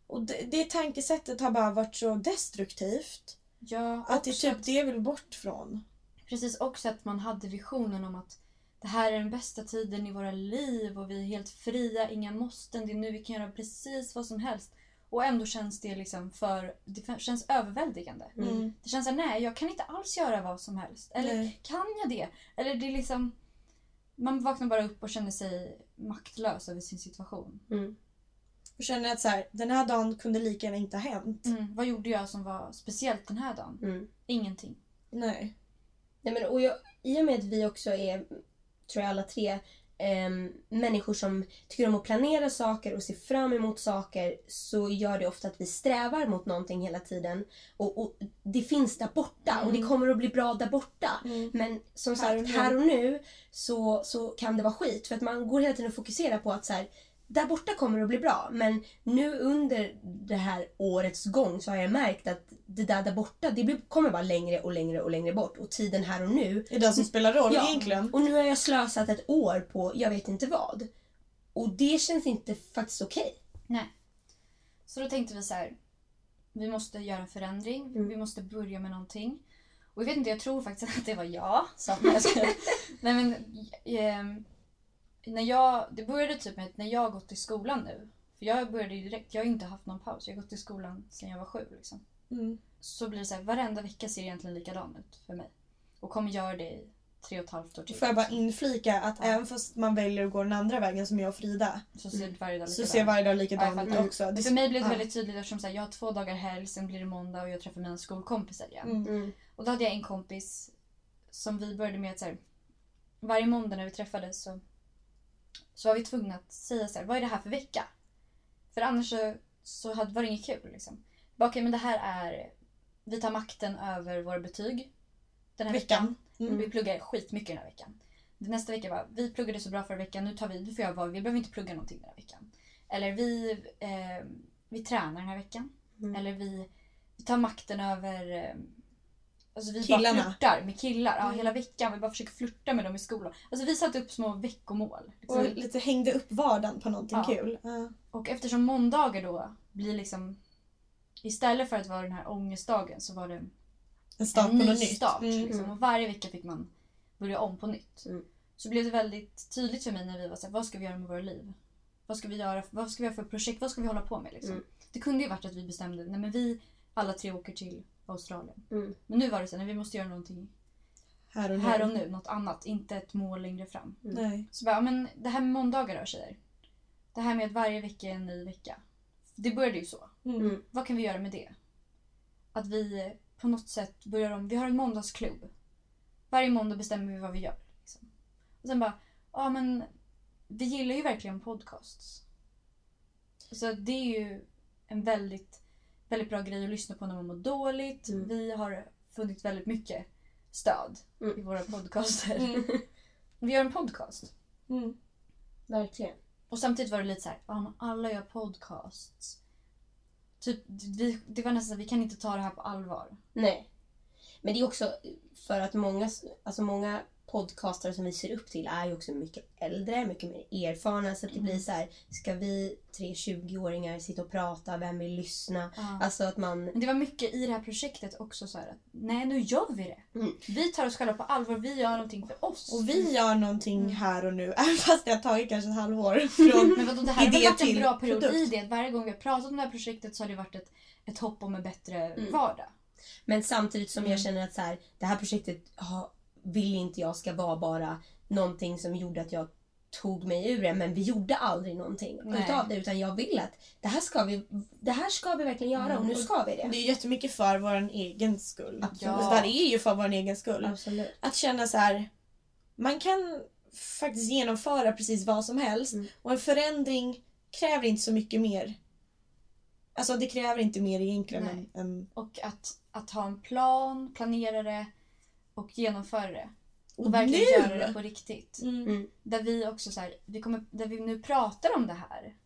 [SPEAKER 3] och det, det tankesättet har bara varit så destruktivt
[SPEAKER 2] Ja,
[SPEAKER 3] att det är typ det jag vill bort från.
[SPEAKER 2] Precis också att man hade visionen om att det här är den bästa tiden i våra liv och vi är helt fria, inga måsten, det är nu vi kan göra precis vad som helst. Och ändå känns det liksom för, det känns överväldigande.
[SPEAKER 3] Mm.
[SPEAKER 2] Det känns såhär, nej jag kan inte alls göra vad som helst. Eller
[SPEAKER 3] Nej.
[SPEAKER 2] kan jag det? Eller det är liksom, man vaknar bara upp och känner sig maktlös över sin situation.
[SPEAKER 1] Mm.
[SPEAKER 3] Och känner att så här, den här dagen kunde lika gärna inte ha hänt.
[SPEAKER 2] Mm, vad gjorde jag som var speciellt den här dagen?
[SPEAKER 1] Mm.
[SPEAKER 2] Ingenting.
[SPEAKER 3] Nej.
[SPEAKER 1] Nej, men, och jag, I och med att vi också är, tror jag alla tre, ehm, människor som tycker om att planera saker och se fram emot saker så gör det ofta att vi strävar mot någonting hela tiden. Och, och Det finns där borta och det kommer att bli bra där borta.
[SPEAKER 3] Mm.
[SPEAKER 1] Men som sagt, här och nu så, så kan det vara skit. För att man går hela tiden och fokuserar på att så här, där borta kommer det att bli bra. Men nu under det här årets gång så har jag märkt att det där där borta, det blir, kommer vara längre och längre och längre bort. Och tiden här och nu.
[SPEAKER 3] Det är det som spelar roll
[SPEAKER 1] Ja.
[SPEAKER 3] egentligen.
[SPEAKER 1] Och nu har jag slösat ett år på jag vet inte vad. Och det känns inte faktiskt okej.
[SPEAKER 2] Nej. Så då tänkte vi så här. Vi måste göra en förändring.
[SPEAKER 1] Mm.
[SPEAKER 2] Vi måste börja med någonting. Och jag vet inte, jag tror faktiskt *laughs* att det var jag som... Nej, jag skojar. Nej men... när jag, det började typ med att när jag gått i skolan nu. För jag började ju direkt, jag har inte haft någon paus. Jag har gått i skolan sedan jag var sju. Liksom.
[SPEAKER 3] Mm.
[SPEAKER 2] Så blir det så här, varenda vecka ser egentligen likadan ut för mig. Och kommer göra det i tre och ett halvt år till.
[SPEAKER 3] Får jag bara inflika att
[SPEAKER 2] Ja.
[SPEAKER 3] även fast man väljer att gå den andra vägen som jag och Frida
[SPEAKER 2] Så ser varje dag
[SPEAKER 3] så
[SPEAKER 2] likadan
[SPEAKER 3] ser varje dag
[SPEAKER 2] Ja,
[SPEAKER 3] likadan ut
[SPEAKER 2] fattar.
[SPEAKER 3] också. Det,
[SPEAKER 2] För mig blev det
[SPEAKER 3] ja.
[SPEAKER 2] väldigt tydligt eftersom så här, jag har två dagar helg, sen blir det måndag och jag träffar mina skolkompisar igen.
[SPEAKER 3] Mm.
[SPEAKER 2] Och då hade jag en kompis som vi började med att så här, varje måndag när vi träffades så, så var vi tvungna att säga så här, vad är det här för vecka? För annars så, så hade, var det inget kul. Liksom. Okej, men det här är, vi tar makten över våra betyg den här veckan.
[SPEAKER 3] Veckan. Mm.
[SPEAKER 2] Vi pluggar skitmycket den här veckan. Nästa vecka var vi pluggade så bra förra veckan, nu tar vi, nu får jag vara, vi behöver inte plugga någonting den här veckan. Eller vi, eh, vi tränar den här veckan.
[SPEAKER 1] Mm.
[SPEAKER 2] Eller vi, vi tar makten över eh, Alltså vi
[SPEAKER 3] Killarna.
[SPEAKER 2] bara flörtar med killar ja,
[SPEAKER 3] Mm.
[SPEAKER 2] hela veckan. Vi bara försöker flirta med dem i skolan. Alltså vi satte upp små veckomål. Liksom.
[SPEAKER 3] Och lite hängde upp vardagen på någonting
[SPEAKER 2] Ja.
[SPEAKER 3] kul. Ja.
[SPEAKER 2] Och eftersom måndagar då blir liksom... Istället för att vara den här ångestdagen så var det
[SPEAKER 3] En start
[SPEAKER 2] en
[SPEAKER 3] på
[SPEAKER 2] ny
[SPEAKER 3] något nytt.
[SPEAKER 2] start.
[SPEAKER 3] Mm.
[SPEAKER 2] Liksom. Och varje vecka fick man börja om på nytt.
[SPEAKER 1] Mm.
[SPEAKER 2] Så blev det väldigt tydligt för mig när vi var så här, vad ska vi göra med våra liv? Vad ska vi göra, vad ska vi göra för projekt? Vad ska vi hålla på med? Liksom?
[SPEAKER 1] Mm.
[SPEAKER 2] Det kunde ju varit att vi bestämde, nej men vi alla tre åker till Australien.
[SPEAKER 1] Mm.
[SPEAKER 2] Men nu var det så här, vi måste göra någonting
[SPEAKER 3] Här och nu.
[SPEAKER 2] här och nu, något annat, inte ett mål längre fram.
[SPEAKER 3] Nej.
[SPEAKER 2] Så bara, men det här med måndagar då tjejer. Det här med att varje vecka är en ny vecka. Det började ju så.
[SPEAKER 3] Mm.
[SPEAKER 1] Mm.
[SPEAKER 2] Vad kan vi göra med det? Att vi på något sätt börjar om. Vi har en måndagsklubb. Varje måndag bestämmer vi vad vi gör. Liksom. Och sen bara, ja men vi gillar ju verkligen podcasts. Så det är ju en väldigt, väldigt bra grej att lyssna på när man mår dåligt.
[SPEAKER 1] Mm.
[SPEAKER 2] Vi har funnit väldigt mycket stöd
[SPEAKER 1] Mm.
[SPEAKER 2] i våra podcaster. *laughs*
[SPEAKER 3] Mm.
[SPEAKER 2] Vi gör en podcast.
[SPEAKER 3] Mm.
[SPEAKER 1] Verkligen.
[SPEAKER 2] Och samtidigt var det lite så här, ja alla gör podcasts. Typ, vi, det var nästan vi kan inte ta det här på allvar.
[SPEAKER 1] Nej. Men det är också för att många, alltså många podcastare som vi ser upp till är ju också mycket äldre, mycket mer erfarna. Så att det blir så här, ska vi tre 20-åringar sitta och prata? Vem vill lyssna? Alltså att man...
[SPEAKER 2] Men det var mycket i det här projektet också så här att nej nu gör vi det.
[SPEAKER 1] Mm.
[SPEAKER 2] Vi tar oss själva på allvar, vi gör någonting för oss.
[SPEAKER 3] Och vi gör någonting
[SPEAKER 2] Mm.
[SPEAKER 3] här och nu. *laughs* Även fast det har tagit kanske ett halvår från *laughs*
[SPEAKER 2] Men vadå, det här har varit en bra period
[SPEAKER 3] produkt.
[SPEAKER 2] i det. Varje gång vi har pratat om det här projektet så har det varit ett, ett hopp om en bättre
[SPEAKER 1] Mm.
[SPEAKER 2] vardag.
[SPEAKER 1] Men samtidigt som
[SPEAKER 3] Mm.
[SPEAKER 1] jag känner att så här, det här projektet ha, vill inte jag ska vara bara någonting som gjorde att jag tog mig ur det. Men vi gjorde aldrig någonting
[SPEAKER 2] Nej.
[SPEAKER 1] utav det. Utan jag vill att det här ska vi, det här ska vi verkligen göra och nu ska vi det.
[SPEAKER 3] Det är jättemycket för vår egen skull.
[SPEAKER 1] Absolut.
[SPEAKER 3] Så Det här är ju för vår egen skull.
[SPEAKER 1] Absolut.
[SPEAKER 3] Att känna så här. Man kan faktiskt genomföra precis vad som helst.
[SPEAKER 1] Mm.
[SPEAKER 3] Och en förändring kräver inte så mycket mer Alltså det kräver inte mer egentligen
[SPEAKER 2] Nej.
[SPEAKER 3] än, än
[SPEAKER 2] Och att, att ha en plan, planera det och genomföra det. Och,
[SPEAKER 3] Och
[SPEAKER 2] verkligen
[SPEAKER 3] nu!
[SPEAKER 2] göra det på riktigt.
[SPEAKER 3] Mm.
[SPEAKER 1] Mm.
[SPEAKER 2] Där vi också så här, vi kommer, där vi nu pratar om det här.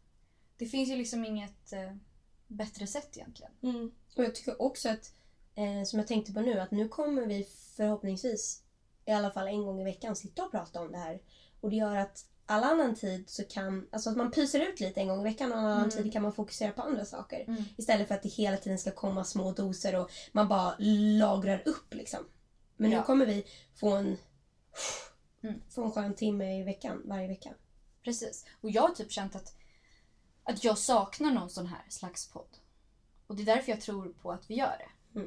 [SPEAKER 2] Det finns ju liksom inget eh, bättre sätt egentligen.
[SPEAKER 3] Mm.
[SPEAKER 1] Och jag tycker också att, eh, som jag tänkte på nu, att nu kommer vi förhoppningsvis i alla fall en gång i veckan sitta och prata om det här. Och det gör att all annan tid så kan, alltså att man pyser ut lite en gång i veckan och all annan
[SPEAKER 2] Mm.
[SPEAKER 1] tid kan man fokusera på andra saker.
[SPEAKER 2] Mm.
[SPEAKER 1] Istället för att det hela tiden ska komma små doser och man bara lagrar upp liksom. Men nu
[SPEAKER 2] Ja.
[SPEAKER 1] kommer vi få en,
[SPEAKER 2] Mm.
[SPEAKER 1] få en skön timme i veckan, varje vecka.
[SPEAKER 2] Precis. Och jag har typ känt att, att jag saknar någon sån här slags podd. Och det är därför jag tror på att vi gör det.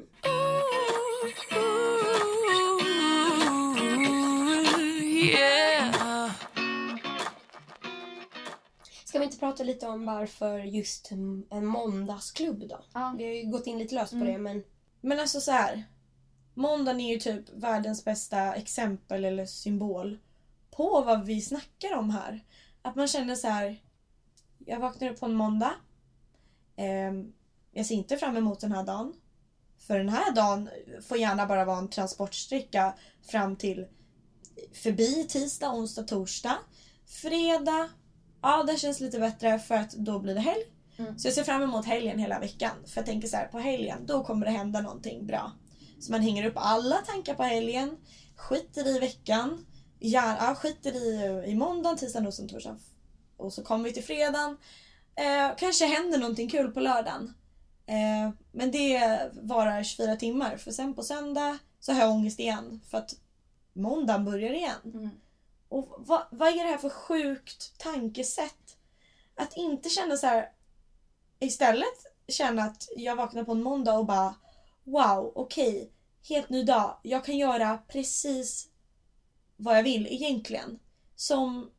[SPEAKER 4] Yeah.
[SPEAKER 1] Ska vi inte prata lite om varför just en en måndagsklubb då?
[SPEAKER 2] Ja.
[SPEAKER 1] Vi har ju gått in lite löst på
[SPEAKER 2] Mm.
[SPEAKER 1] det men
[SPEAKER 3] Men alltså så här. Måndagen är ju typ världens bästa exempel eller symbol på vad vi snackar om här. Att man känner så här. Jag vaknar upp på en måndag. Ehm, jag ser inte fram emot den här dagen. För den här dagen får gärna bara vara en transportsträcka fram till förbi tisdag, onsdag, torsdag. Fredag, ja det känns lite bättre för att då blir det helg.
[SPEAKER 2] Mm.
[SPEAKER 3] Så jag ser fram emot helgen hela veckan. För jag tänker så här, på helgen då kommer det hända någonting bra. Så man hänger upp alla tankar på helgen, skiter i veckan, ja, skiter i, i måndagen, tisdagen, onsdagen, torsdagen. Och så kommer vi till fredagen. Eh, kanske händer någonting kul på lördagen. Eh, men det varar 24 timmar för sen på söndag så har jag ångest igen. För att måndagen börjar igen.
[SPEAKER 2] Mm.
[SPEAKER 3] Och vad, vad är det här för sjukt tankesätt? Att inte känna så här. Istället känna att jag vaknar på en måndag och bara Wow, okej. helt ny dag. Jag kan göra precis vad jag vill egentligen. Som,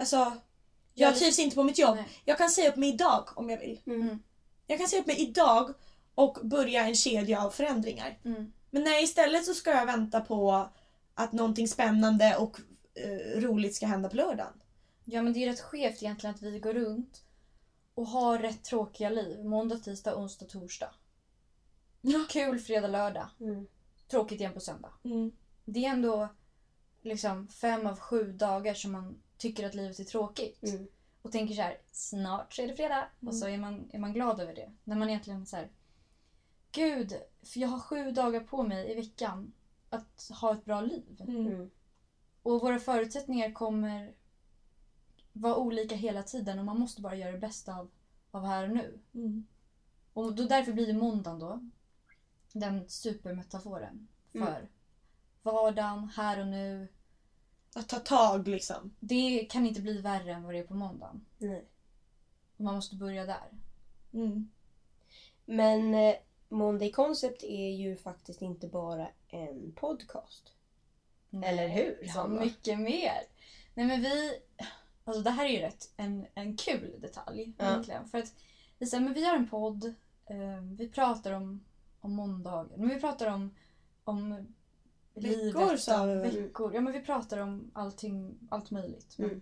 [SPEAKER 3] alltså,
[SPEAKER 2] Ja,
[SPEAKER 3] jag trivs inte på mitt jobb.
[SPEAKER 2] Nej.
[SPEAKER 3] Jag kan säga upp mig idag om jag vill.
[SPEAKER 2] Mm.
[SPEAKER 3] Jag kan säga upp mig idag och börja en kedja av förändringar.
[SPEAKER 2] Mm.
[SPEAKER 3] Men nej, istället så ska jag vänta på att någonting spännande och eh, roligt ska hända på lördagen.
[SPEAKER 2] Ja men det är rätt skevt egentligen att vi går runt och har rätt tråkiga liv. Måndag, tisdag, onsdag, torsdag. Kul fredag, lördag.
[SPEAKER 1] mm.
[SPEAKER 2] Tråkigt igen på söndag.
[SPEAKER 3] Mm.
[SPEAKER 2] Det är ändå liksom fem av sju dagar som man tycker att livet är tråkigt.
[SPEAKER 1] Mm.
[SPEAKER 2] Och tänker så här, snart så är det fredag. Och så är man, är man glad över det. När man egentligen så här, Gud, för jag har sju dagar på mig i veckan att ha ett bra liv.
[SPEAKER 3] Mm.
[SPEAKER 1] Mm.
[SPEAKER 2] Och våra förutsättningar kommer vara olika hela tiden och man måste bara göra det bästa av, av här och nu.
[SPEAKER 3] Mm.
[SPEAKER 2] Och då därför blir ju måndagen då den supermetaforen för
[SPEAKER 1] Mm.
[SPEAKER 2] vardagen, här och nu.
[SPEAKER 3] Att ta tag liksom.
[SPEAKER 2] Det kan inte bli värre än vad det är på måndagen.
[SPEAKER 1] Nej.
[SPEAKER 2] Man måste börja där.
[SPEAKER 3] Mm.
[SPEAKER 1] Men eh, Monday Concept är ju faktiskt inte bara en podcast. Eller hur, Hanna?
[SPEAKER 2] mycket mer. Nej men vi... Alltså det här är ju rätt en, en kul detalj
[SPEAKER 1] Ja.
[SPEAKER 2] egentligen. För att vi, säger, men vi har en podd. Eh, vi pratar om, om måndagar. Men vi pratar om, om
[SPEAKER 3] Veckor, sa vi?
[SPEAKER 2] Veckor. Ja men vi pratar om allting, allt möjligt. Men,
[SPEAKER 1] Mm.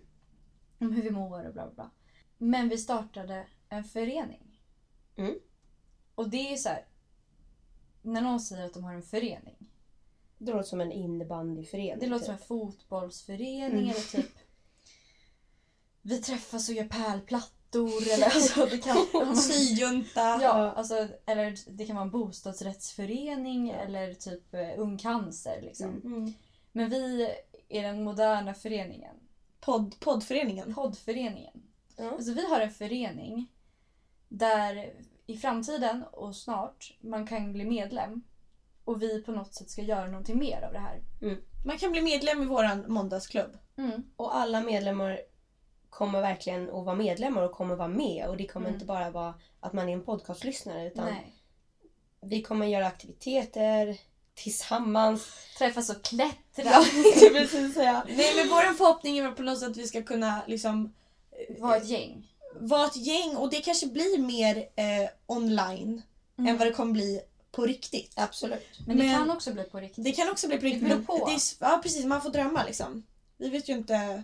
[SPEAKER 2] Om hur vi mår och bla bla bla. Men vi startade en förening.
[SPEAKER 1] Mm.
[SPEAKER 2] Och det är så här. När någon säger att de har en förening.
[SPEAKER 1] Det låter som en innebandyförening.
[SPEAKER 2] Det låter
[SPEAKER 1] typ.
[SPEAKER 2] som en fotbollsförening
[SPEAKER 1] Mm.
[SPEAKER 2] eller typ vi träffas och gör pärlplattor eller alltså det kan *laughs*
[SPEAKER 3] Syjunta.
[SPEAKER 2] Ja, alltså, eller det kan vara en bostadsrättsförening eller typ eh, Ung Cancer. Liksom.
[SPEAKER 1] Mm.
[SPEAKER 3] Mm.
[SPEAKER 2] Men vi är den moderna föreningen.
[SPEAKER 3] Podd, poddföreningen.
[SPEAKER 2] Poddföreningen.
[SPEAKER 1] Ja.
[SPEAKER 2] Alltså, vi har en förening där i framtiden och snart man kan bli medlem och vi på något sätt ska göra någonting mer av det här.
[SPEAKER 3] Man kan bli medlem i våran måndagsklubb.
[SPEAKER 2] Mm.
[SPEAKER 1] Och alla medlemmar kommer verkligen att vara medlemmar och kommer vara med. Och det kommer
[SPEAKER 2] Mm.
[SPEAKER 1] inte bara vara att man är en podcastlyssnare utan
[SPEAKER 2] Nej.
[SPEAKER 1] vi kommer göra aktiviteter tillsammans.
[SPEAKER 2] Träffas och klättra.
[SPEAKER 1] Ja, *laughs* det precis säga.
[SPEAKER 3] Nej men vår förhoppning är väl på något sätt att vi ska kunna liksom
[SPEAKER 2] Var ett gäng.
[SPEAKER 3] vara ett gäng och det kanske blir mer eh, online
[SPEAKER 2] Mm.
[SPEAKER 3] än vad det kommer bli på riktigt.
[SPEAKER 1] Absolut.
[SPEAKER 2] Men det
[SPEAKER 3] Men-
[SPEAKER 2] kan också bli på riktigt.
[SPEAKER 3] Det kan också bli på riktigt.
[SPEAKER 2] Det beror på.
[SPEAKER 3] Det är, ja precis, man får drömma liksom. Vi vet ju inte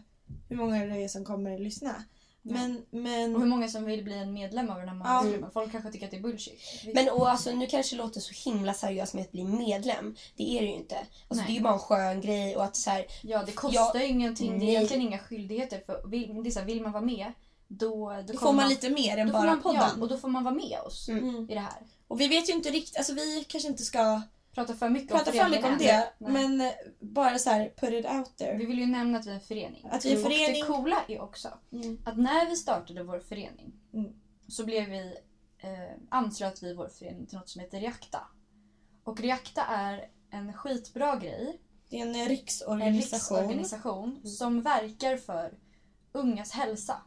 [SPEAKER 3] hur många det är som kommer att lyssna. Men, men...
[SPEAKER 2] Och hur många som vill bli en medlem av den här manlighetsklubben. Folk kanske tycker att det är bullshit.
[SPEAKER 1] Men och alltså, nu kanske det låter så himla seriöst med att bli medlem. Det är det ju inte. Alltså, det är ju bara en skön grej och att så här,
[SPEAKER 2] Ja, det kostar
[SPEAKER 1] Ja,
[SPEAKER 2] ju ingenting. Det är egentligen inga skyldigheter. För vill, det är så här, vill man vara med, då, då,
[SPEAKER 3] Då får man lite mer än bara
[SPEAKER 2] man,
[SPEAKER 3] podden.
[SPEAKER 2] Ja, och då får man vara med oss
[SPEAKER 3] Mm.
[SPEAKER 2] i det här.
[SPEAKER 3] Och vi vet ju inte riktigt, alltså vi kanske inte ska
[SPEAKER 2] Prata för mycket
[SPEAKER 3] prata
[SPEAKER 2] om
[SPEAKER 3] för mycket om det.
[SPEAKER 2] Nej.
[SPEAKER 3] Men eh, bara så här, put it out there.
[SPEAKER 2] Vi vill ju nämna att vi är en förening.
[SPEAKER 3] Att vi är en
[SPEAKER 2] Och
[SPEAKER 3] förening.
[SPEAKER 2] det coola är också
[SPEAKER 3] Mm.
[SPEAKER 2] att när vi startade vår förening
[SPEAKER 3] Mm.
[SPEAKER 2] så blev vi, eh, anslöt vi vår förening till något som heter Reakta. Och Reakta är en skitbra grej,
[SPEAKER 3] Det är en eh,
[SPEAKER 2] en
[SPEAKER 3] riksorganisation.
[SPEAKER 2] riksorganisation som verkar för ungas hälsa.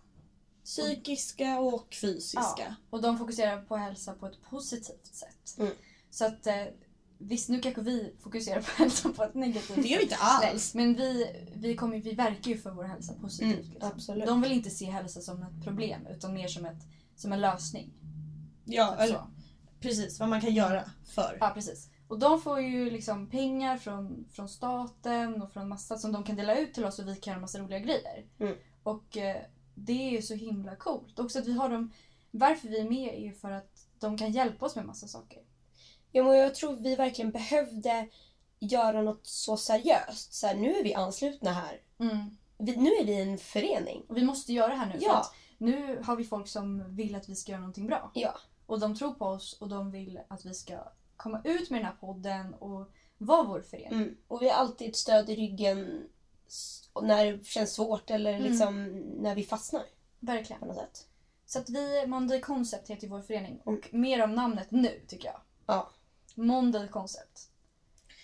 [SPEAKER 3] Psykiska och fysiska.
[SPEAKER 2] Och de fokuserar på hälsa på ett positivt sätt.
[SPEAKER 1] Mm.
[SPEAKER 2] Så att eh, visst, nu kanske vi fokuserar på *laughs* hälsa på ett negativt
[SPEAKER 3] Det gör vi inte
[SPEAKER 2] Nej,
[SPEAKER 3] alls.
[SPEAKER 2] men vi, vi, kommer, vi verkar ju för vår hälsa positivt.
[SPEAKER 1] Mm,
[SPEAKER 2] liksom.
[SPEAKER 1] absolut.
[SPEAKER 2] De vill inte se hälsa som ett problem utan mer som, ett, som en lösning.
[SPEAKER 3] Ja,
[SPEAKER 2] Typ
[SPEAKER 3] eller, precis. Vad man kan göra för.
[SPEAKER 2] Ja, precis. Och de får ju liksom pengar från, från staten och från massa som de kan dela ut till oss och vi kan göra massa roliga grejer.
[SPEAKER 1] Mm.
[SPEAKER 2] Och eh, det är ju så himla coolt. Också att vi har dem... Varför vi är med är ju för att de kan hjälpa oss med massa saker.
[SPEAKER 1] Ja, men jag tror vi verkligen behövde göra något så seriöst. Så här, nu är vi anslutna här. Vi, nu är vi en förening.
[SPEAKER 2] Och vi måste göra det här nu. För
[SPEAKER 1] Ja.
[SPEAKER 2] att nu har vi folk som vill att vi ska göra någonting bra.
[SPEAKER 1] Ja.
[SPEAKER 2] Och de tror på oss och de vill att vi ska komma ut med den här podden och vara vår förening.
[SPEAKER 1] Mm. Och vi har alltid ett stöd i ryggen när det känns svårt eller
[SPEAKER 2] Mm.
[SPEAKER 1] liksom när vi fastnar
[SPEAKER 2] Verkligen.
[SPEAKER 1] på något sätt.
[SPEAKER 2] Så att vi, Monday Concept heter vår förening. Och
[SPEAKER 1] Mm.
[SPEAKER 2] mer om namnet nu tycker jag.
[SPEAKER 1] Ja.
[SPEAKER 2] Monday Concept.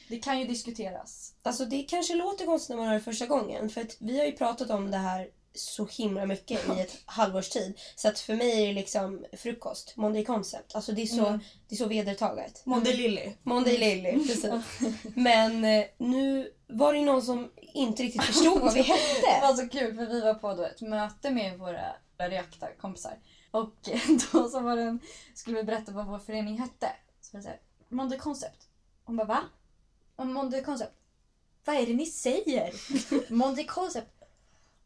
[SPEAKER 2] Det kan ju diskuteras.
[SPEAKER 1] Alltså det kanske låter konstigt när man hör det första gången för att vi har ju pratat om det här så himla mycket i ett *laughs* halvårs tid. Så att för mig är det liksom frukost, Monday Concept. Alltså det är så,
[SPEAKER 2] Mm.
[SPEAKER 1] det är så vedertaget.
[SPEAKER 3] Monday Lilly.
[SPEAKER 1] Monday Lily, precis. *laughs* Men eh, nu var det någon som inte riktigt förstod vad vi *laughs*
[SPEAKER 2] Det
[SPEAKER 1] hette.
[SPEAKER 2] var så kul för vi var på ett möte med våra reakta-kompisar. Och då så var det en, skulle vi berätta vad vår förening hette. Så det så här, Monday Concept. Hon bara va? Om Monday Concept? Vad är det ni säger? *laughs* Monday Concept?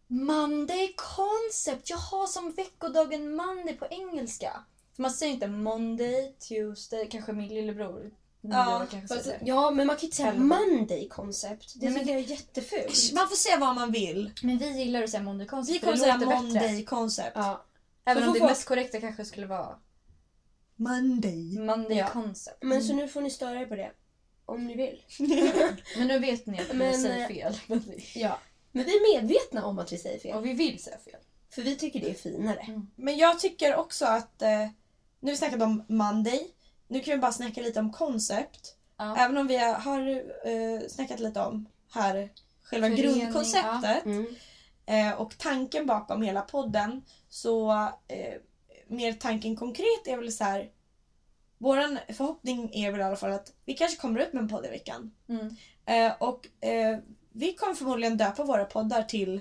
[SPEAKER 2] Monday Concept! Jaha, som veckodagen Monday på engelska. Man säger inte Monday, Tuesday, kanske min lillebror.
[SPEAKER 3] Ja,
[SPEAKER 1] Fast-. Ja, men man kan inte säga. Monday Concept. Det
[SPEAKER 2] Nej,
[SPEAKER 1] tycker jag är jättefult.
[SPEAKER 3] Man får säga vad man vill.
[SPEAKER 2] Men vi gillar att säga Monday Concept
[SPEAKER 3] Vi kommer säga
[SPEAKER 2] låter bättre.
[SPEAKER 3] Monday concept.
[SPEAKER 1] Ja.
[SPEAKER 2] Även om det
[SPEAKER 1] folk-
[SPEAKER 2] mest korrekta kanske skulle vara
[SPEAKER 3] Monday.
[SPEAKER 2] Monday
[SPEAKER 1] Ja.
[SPEAKER 2] Concept.
[SPEAKER 1] Men så nu får ni störa er på det. Om ni vill. *laughs*
[SPEAKER 2] Men nu vet ni att vi
[SPEAKER 1] Men,
[SPEAKER 2] säger
[SPEAKER 1] eh,
[SPEAKER 2] fel. *laughs*
[SPEAKER 1] Ja. Men vi är medvetna om att vi säger fel.
[SPEAKER 2] Och vi vill säga fel.
[SPEAKER 1] För vi tycker det är finare.
[SPEAKER 3] Men jag tycker också att, eh, nu har vi snackat om Monday, nu kan vi bara snacka lite om koncept.
[SPEAKER 2] Ja.
[SPEAKER 3] Även om vi har eh, snackat lite om här själva
[SPEAKER 2] Förening,
[SPEAKER 3] grundkonceptet
[SPEAKER 1] Mm.
[SPEAKER 3] eh, och tanken bakom hela podden så eh, mer tanken konkret är väl så här. Våran förhoppning är väl i alla fall att vi kanske kommer ut med en podd i veckan.
[SPEAKER 2] Mm.
[SPEAKER 3] Eh, och eh, vi kommer förmodligen döpa våra poddar till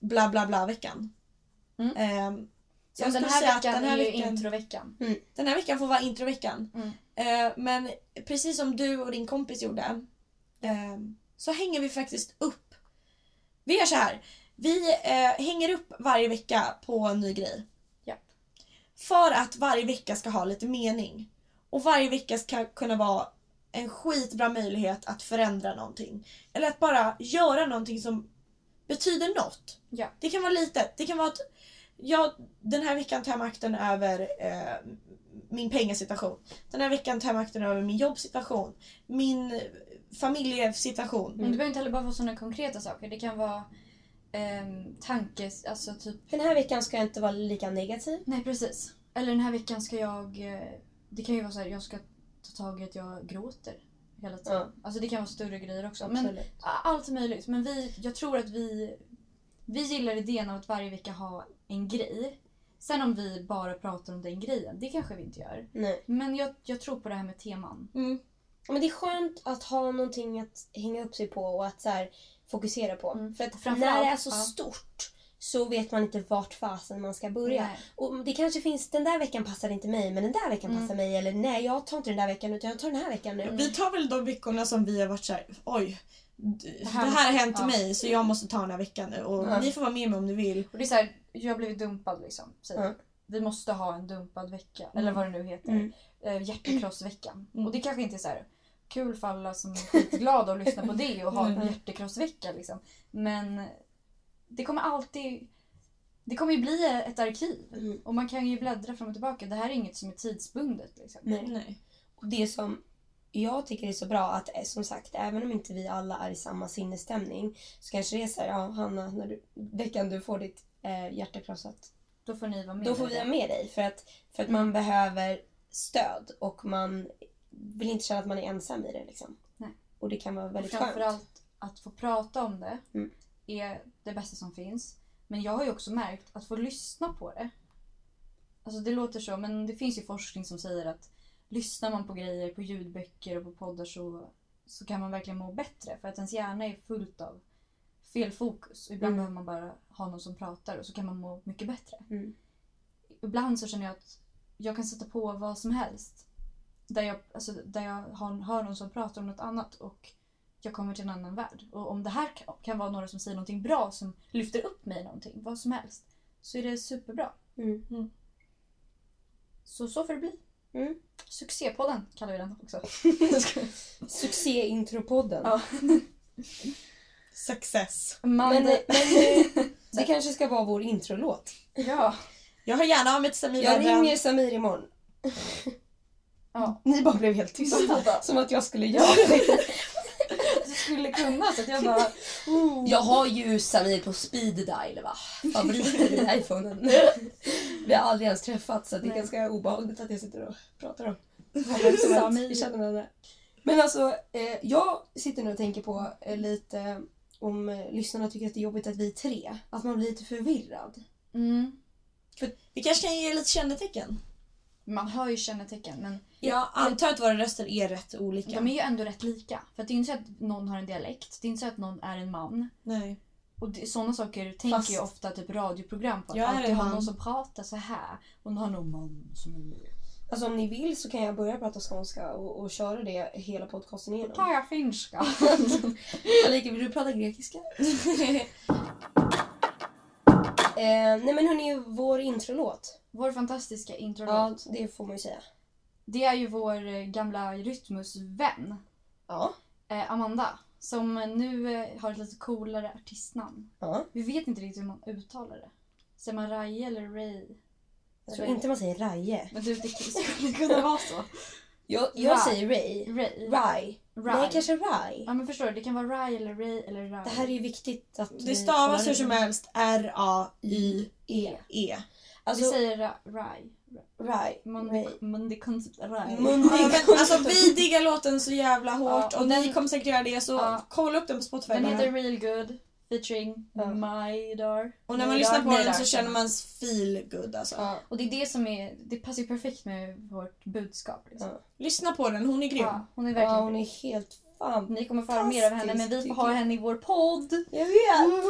[SPEAKER 3] bla bla bla veckan.
[SPEAKER 2] Mm.
[SPEAKER 3] Eh, jag
[SPEAKER 2] den här veckan
[SPEAKER 3] den här
[SPEAKER 2] är ju
[SPEAKER 3] veckan-
[SPEAKER 2] introveckan.
[SPEAKER 3] den här veckan får vara introveckan.
[SPEAKER 2] Mm.
[SPEAKER 3] Eh, men precis som du och din kompis gjorde eh, så hänger vi faktiskt upp. Vi gör så här. Vi eh, hänger upp varje vecka på en ny grej. För att varje vecka ska ha lite mening. Och varje vecka ska kunna vara en skitbra möjlighet att förändra någonting. Eller att bara göra någonting som betyder något.
[SPEAKER 2] Ja.
[SPEAKER 3] Det kan vara litet. Det kan vara att jag den här veckan tar jag makten över eh, min pengasituation. Den här veckan tar jag makten över min jobbsituation. Min eh, familjesituation.
[SPEAKER 2] Men det behöver inte heller bara vara sådana konkreta saker. Det kan vara ehm, tankes... Alltså typ...
[SPEAKER 1] Den här veckan ska jag inte vara lika negativ.
[SPEAKER 2] Nej precis. Eller den här veckan ska jag... eh, Det kan ju vara så här, jag ska ta tag i att jag gråter hela tiden.
[SPEAKER 1] Ja.
[SPEAKER 2] Alltså det kan vara större grejer också. Men allt möjligt. Men vi, jag tror att vi... Vi gillar idén av att varje vecka ha en grej. Sen om vi bara pratar om den grejen, det kanske vi inte gör.
[SPEAKER 1] Nej.
[SPEAKER 2] Men jag, jag tror på det här med teman.
[SPEAKER 3] Mm.
[SPEAKER 1] Men det är skönt att ha någonting att hänga upp sig på och att så här, fokusera på.
[SPEAKER 2] Mm.
[SPEAKER 1] För att när det är så
[SPEAKER 2] ja.
[SPEAKER 1] stort så vet man inte vart fasen man ska börja.
[SPEAKER 2] Nej.
[SPEAKER 1] Och det kanske finns, den där veckan passar inte mig men den där veckan
[SPEAKER 2] Mm.
[SPEAKER 1] passar mig. Eller nej jag tar inte den där veckan utan jag tar den här veckan nu.
[SPEAKER 3] Vi tar väl de veckorna som vi har varit såhär, oj. Det
[SPEAKER 2] här
[SPEAKER 3] här har hänt
[SPEAKER 2] ja.
[SPEAKER 3] mig så jag måste ta den här veckan nu och
[SPEAKER 1] Ja.
[SPEAKER 3] ni får vara med mig om ni vill.
[SPEAKER 2] Och det är så här, jag har blivit dumpad liksom. säger
[SPEAKER 1] Ja.
[SPEAKER 2] vi. Måste ha en dumpad vecka. Eller vad det nu heter.
[SPEAKER 1] Mm.
[SPEAKER 2] Eh, hjärtekrossveckan.
[SPEAKER 3] Mm.
[SPEAKER 2] Och det kanske inte är så här kul för alla som är skitglada att lyssna på det och ha en
[SPEAKER 3] Mm.
[SPEAKER 2] hjärtekrossvecka. Liksom. Men det kommer alltid... Det kommer ju bli ett arkiv.
[SPEAKER 1] Mm.
[SPEAKER 2] Och man kan ju bläddra fram och tillbaka. Det här är inget som är tidsbundet. Liksom.
[SPEAKER 1] Nej.
[SPEAKER 3] Nej.
[SPEAKER 1] Och det som jag tycker är så bra att eh, som sagt även om inte vi alla är i samma sinnesstämning så kanske det är så här, ja Hanna, när du, veckan du får ditt eh, hjärta krossat
[SPEAKER 2] Då får ni vara med.
[SPEAKER 1] Då får vi ha med dig för att, för att man behöver stöd och man vill inte känna att man är ensam i det. Liksom.
[SPEAKER 2] Nej.
[SPEAKER 1] Och det kan vara
[SPEAKER 2] Och
[SPEAKER 1] väldigt skönt.
[SPEAKER 2] framförallt att få prata om det
[SPEAKER 1] Mm.
[SPEAKER 2] Är det bästa som finns. Men jag har ju också märkt att få lyssna på det. Alltså det låter så, men det finns ju forskning som säger att lyssnar man på grejer, på ljudböcker och på poddar så, så kan man verkligen må bättre. För att ens hjärna är fullt av fel fokus. Och ibland
[SPEAKER 1] Mm.
[SPEAKER 2] behöver man bara ha någon som pratar och så kan man må mycket bättre.
[SPEAKER 1] Mm.
[SPEAKER 2] Ibland så känner jag att jag kan sätta på vad som helst. Där jag, alltså, där jag har, hör någon som pratar om något annat och jag kommer till en annan värld. Och om det här kan, vara några som säger någonting bra som lyfter upp mig någonting, vad som helst, så är det superbra.
[SPEAKER 1] Mm.
[SPEAKER 2] Så så får det bli.
[SPEAKER 1] Mm.
[SPEAKER 2] Succépodden kallar vi den också. *laughs*
[SPEAKER 1] Succé-intropodden.
[SPEAKER 2] Ja. *laughs*
[SPEAKER 3] Success.
[SPEAKER 2] Man,
[SPEAKER 1] Men, men eh, *laughs* det kanske ska vara vår introlåt.
[SPEAKER 2] ja.
[SPEAKER 3] Jag hör gärna av ett Samir
[SPEAKER 1] Jag ringer Samir imorgon.
[SPEAKER 2] ja.
[SPEAKER 1] Ni bara blev helt tysta. Som att jag skulle göra det.
[SPEAKER 2] Skulle kunna så att jag bara... *laughs*
[SPEAKER 1] Jag har ju Samir på speed dial va? Favoriten i *laughs* iPhonen. Vi har aldrig ens träffats så det är
[SPEAKER 2] Nej.
[SPEAKER 1] ganska obehagligt att jag sitter och pratar om *laughs*
[SPEAKER 2] Samir.
[SPEAKER 1] Som att vi känner varandra. Men alltså, eh, jag sitter nu och tänker på eh, lite om eh, lyssnarna tycker att det är jobbigt att vi är tre. Att man blir lite förvirrad.
[SPEAKER 2] Mm.
[SPEAKER 3] Vi kanske kan ge lite kännetecken.
[SPEAKER 2] Man hör ju kännetecken men
[SPEAKER 3] Jag antar att våra röster är rätt olika.
[SPEAKER 2] de är ju ändå rätt lika. För det är inte så att någon har en dialekt, det är inte så att någon är en man.
[SPEAKER 3] Nej.
[SPEAKER 2] Och det, sådana saker tänker
[SPEAKER 1] Fast-
[SPEAKER 2] ju ofta typ radioprogram på. Att
[SPEAKER 3] Jag
[SPEAKER 2] alltid ha någon som pratar så här och har någon man som är med.
[SPEAKER 1] Alltså om ni vill så kan jag börja prata skånska och, och köra det hela podcasten igenom.
[SPEAKER 2] Tar jag finska? *laughs*
[SPEAKER 1] Alika, vill du prata grekiska? *laughs* eh, nej men hörni, vår introlåt.
[SPEAKER 2] Vår fantastiska introlåt.
[SPEAKER 1] Ja, det får man ju säga.
[SPEAKER 2] Det är ju vår eh, gamla Rytmus-vän
[SPEAKER 1] Ja.
[SPEAKER 2] eh, Amanda. Som nu eh, har ett lite coolare artistnamn.
[SPEAKER 1] ja.
[SPEAKER 2] Vi vet inte riktigt hur man uttalar det. Säger man Raje eller Ray?
[SPEAKER 1] Jag tror inte man säger Raje.
[SPEAKER 2] Men du, det skulle kunna vara så.
[SPEAKER 1] Jag, jag säger Ray.
[SPEAKER 2] Ray.
[SPEAKER 1] Rai.
[SPEAKER 2] Rai.
[SPEAKER 1] Nej, kanske Rai.
[SPEAKER 2] Ja men förstår du, det kan vara Rai eller Ray eller Rai.
[SPEAKER 1] Det här är ju viktigt att
[SPEAKER 3] Det
[SPEAKER 1] vi
[SPEAKER 3] stavas hur som helst R-A-Y-E.
[SPEAKER 1] E.
[SPEAKER 2] Vi
[SPEAKER 1] Alltså,
[SPEAKER 2] säger Ra- det kan typ Rai.
[SPEAKER 1] Mundig.
[SPEAKER 3] Ja, men, alltså vi diggar låten så jävla hårt
[SPEAKER 2] Ja,
[SPEAKER 3] och
[SPEAKER 2] och
[SPEAKER 3] ni
[SPEAKER 2] den-
[SPEAKER 3] kommer säkert göra det så
[SPEAKER 2] Ja.
[SPEAKER 3] kolla upp den på Spotify
[SPEAKER 2] Den
[SPEAKER 3] bara.
[SPEAKER 2] heter Real Good featuring
[SPEAKER 1] Ja.
[SPEAKER 2] Majdar.
[SPEAKER 3] Och när man
[SPEAKER 2] Majdar-
[SPEAKER 3] lyssnar på
[SPEAKER 2] Majdar.
[SPEAKER 3] den så känner man feel good alltså.
[SPEAKER 1] Ja.
[SPEAKER 2] Och det är det som är, det passar ju perfekt med vårt budskap. Liksom.
[SPEAKER 1] Ja.
[SPEAKER 3] Lyssna på den, hon är grym.
[SPEAKER 2] Ja, hon är
[SPEAKER 1] ja,
[SPEAKER 2] verkligen
[SPEAKER 1] hon är helt fan.
[SPEAKER 2] Ni kommer få höra mer av henne men vi får ha
[SPEAKER 1] Fantastisk,
[SPEAKER 2] henne i vår podd.
[SPEAKER 1] Jag vet.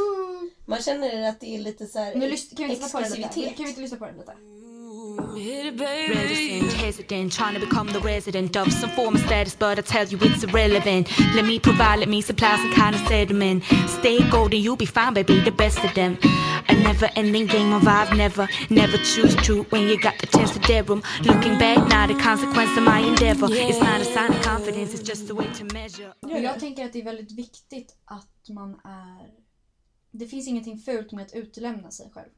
[SPEAKER 1] Man känner att det är lite så här
[SPEAKER 2] Nu kan vi inte lyssna på den lite? Kan vi inte lyssna på den lite?
[SPEAKER 5] Reticent, hesitant, trying to become the resident of some form of status, but I tell you it's irrelevant. Let me provide, let me supply some kind of sediment. Stay golden, you'll be fine, baby, the best of them. A never ending game of I've never, never choose truth when you got the chance to dare 'em. Looking back now, the consequence of my endeavor. It's not a sign of confidence, it's just a way to measure.
[SPEAKER 2] Jag tänker att det är väldigt viktigt att man är... Det finns ingenting fult med att utelämna sig själv.